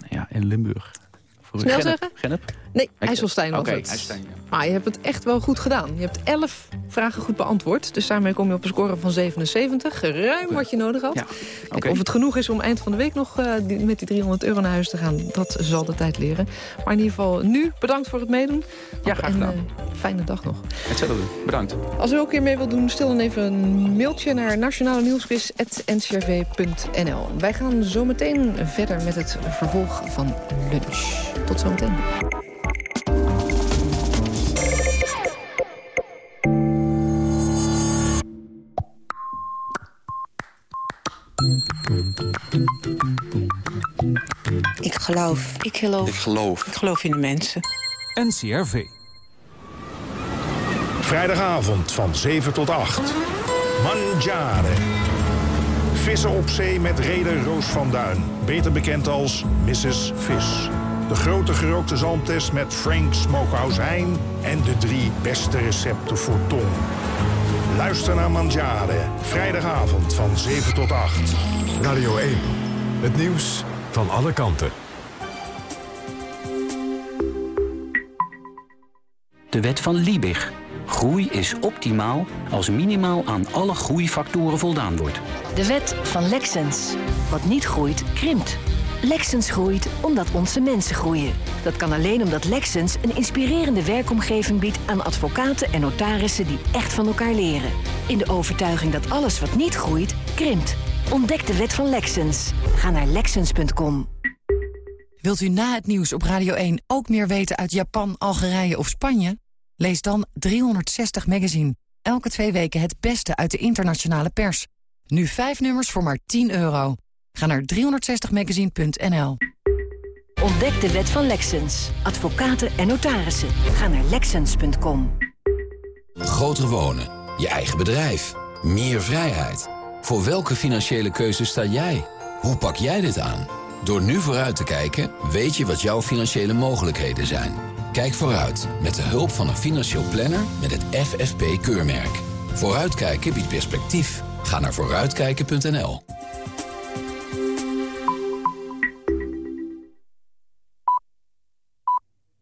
Ja, in Limburg. Voor Snel Gennep. zeggen? Gennep. Nee, IJsselstein was Oké, het. IJsselstein, ja. Maar je hebt het echt wel goed gedaan. Je hebt 11 vragen goed beantwoord. Dus daarmee kom je op een score van 77. Ruim wat je nodig had. Kijk, oké. Of het genoeg is om eind van de week nog eh, die- met die 300 euro naar huis te gaan... dat zal de tijd leren. Maar in ieder geval nu bedankt voor het meedoen. Ja, graag en gedaan. eh, fijne dag nog. Hetzelfde. Bedankt. Als u ook hier mee wilt doen, stil dan even een mailtje naar nationale nieuwsquiz.ncrv.nl. Wij gaan zo meteen verder met het vervolg van lunch. Tot zometeen. Ik geloof. Ik geloof. Ik geloof. Ik geloof in de mensen. NCRV. Vrijdagavond van 7 tot 8. Mangiare. Vissen op zee met reder Roos van Duin. Beter bekend als Mrs. Vis. De grote gerookte zalmtest met Frank Smokehouse Hein... en de drie beste recepten voor tong. Luister naar Mangiare. Vrijdagavond van 7 tot 8. Radio 1. Het nieuws van alle kanten. De wet van Liebig. Groei is optimaal als minimaal aan alle groeifactoren voldaan wordt. De wet van Lexens. Wat niet groeit, krimpt. Lexens groeit omdat onze mensen groeien. Dat kan alleen omdat Lexens een inspirerende werkomgeving biedt aan advocaten en notarissen die echt van elkaar leren. In de overtuiging dat alles wat niet groeit, krimpt. Ontdek de wet van Lexens. Ga naar lexens.com. Wilt u na het nieuws op Radio 1 ook meer weten uit Japan, Algerije of Spanje? Lees dan 360 Magazine. Elke twee weken het beste uit de internationale pers. Nu vijf nummers voor maar 10 euro. Ga naar 360magazine.nl. Ontdek de wet van Lexens. Advocaten en notarissen. Ga naar lexens.com. Groter wonen, je eigen bedrijf, meer vrijheid. Voor welke financiële keuze sta jij? Hoe pak jij dit aan? Door nu vooruit te kijken, weet je wat jouw financiële mogelijkheden zijn. Kijk vooruit met de hulp van een financieel planner met het FFP-keurmerk. Vooruitkijken biedt perspectief. Ga naar vooruitkijken.nl.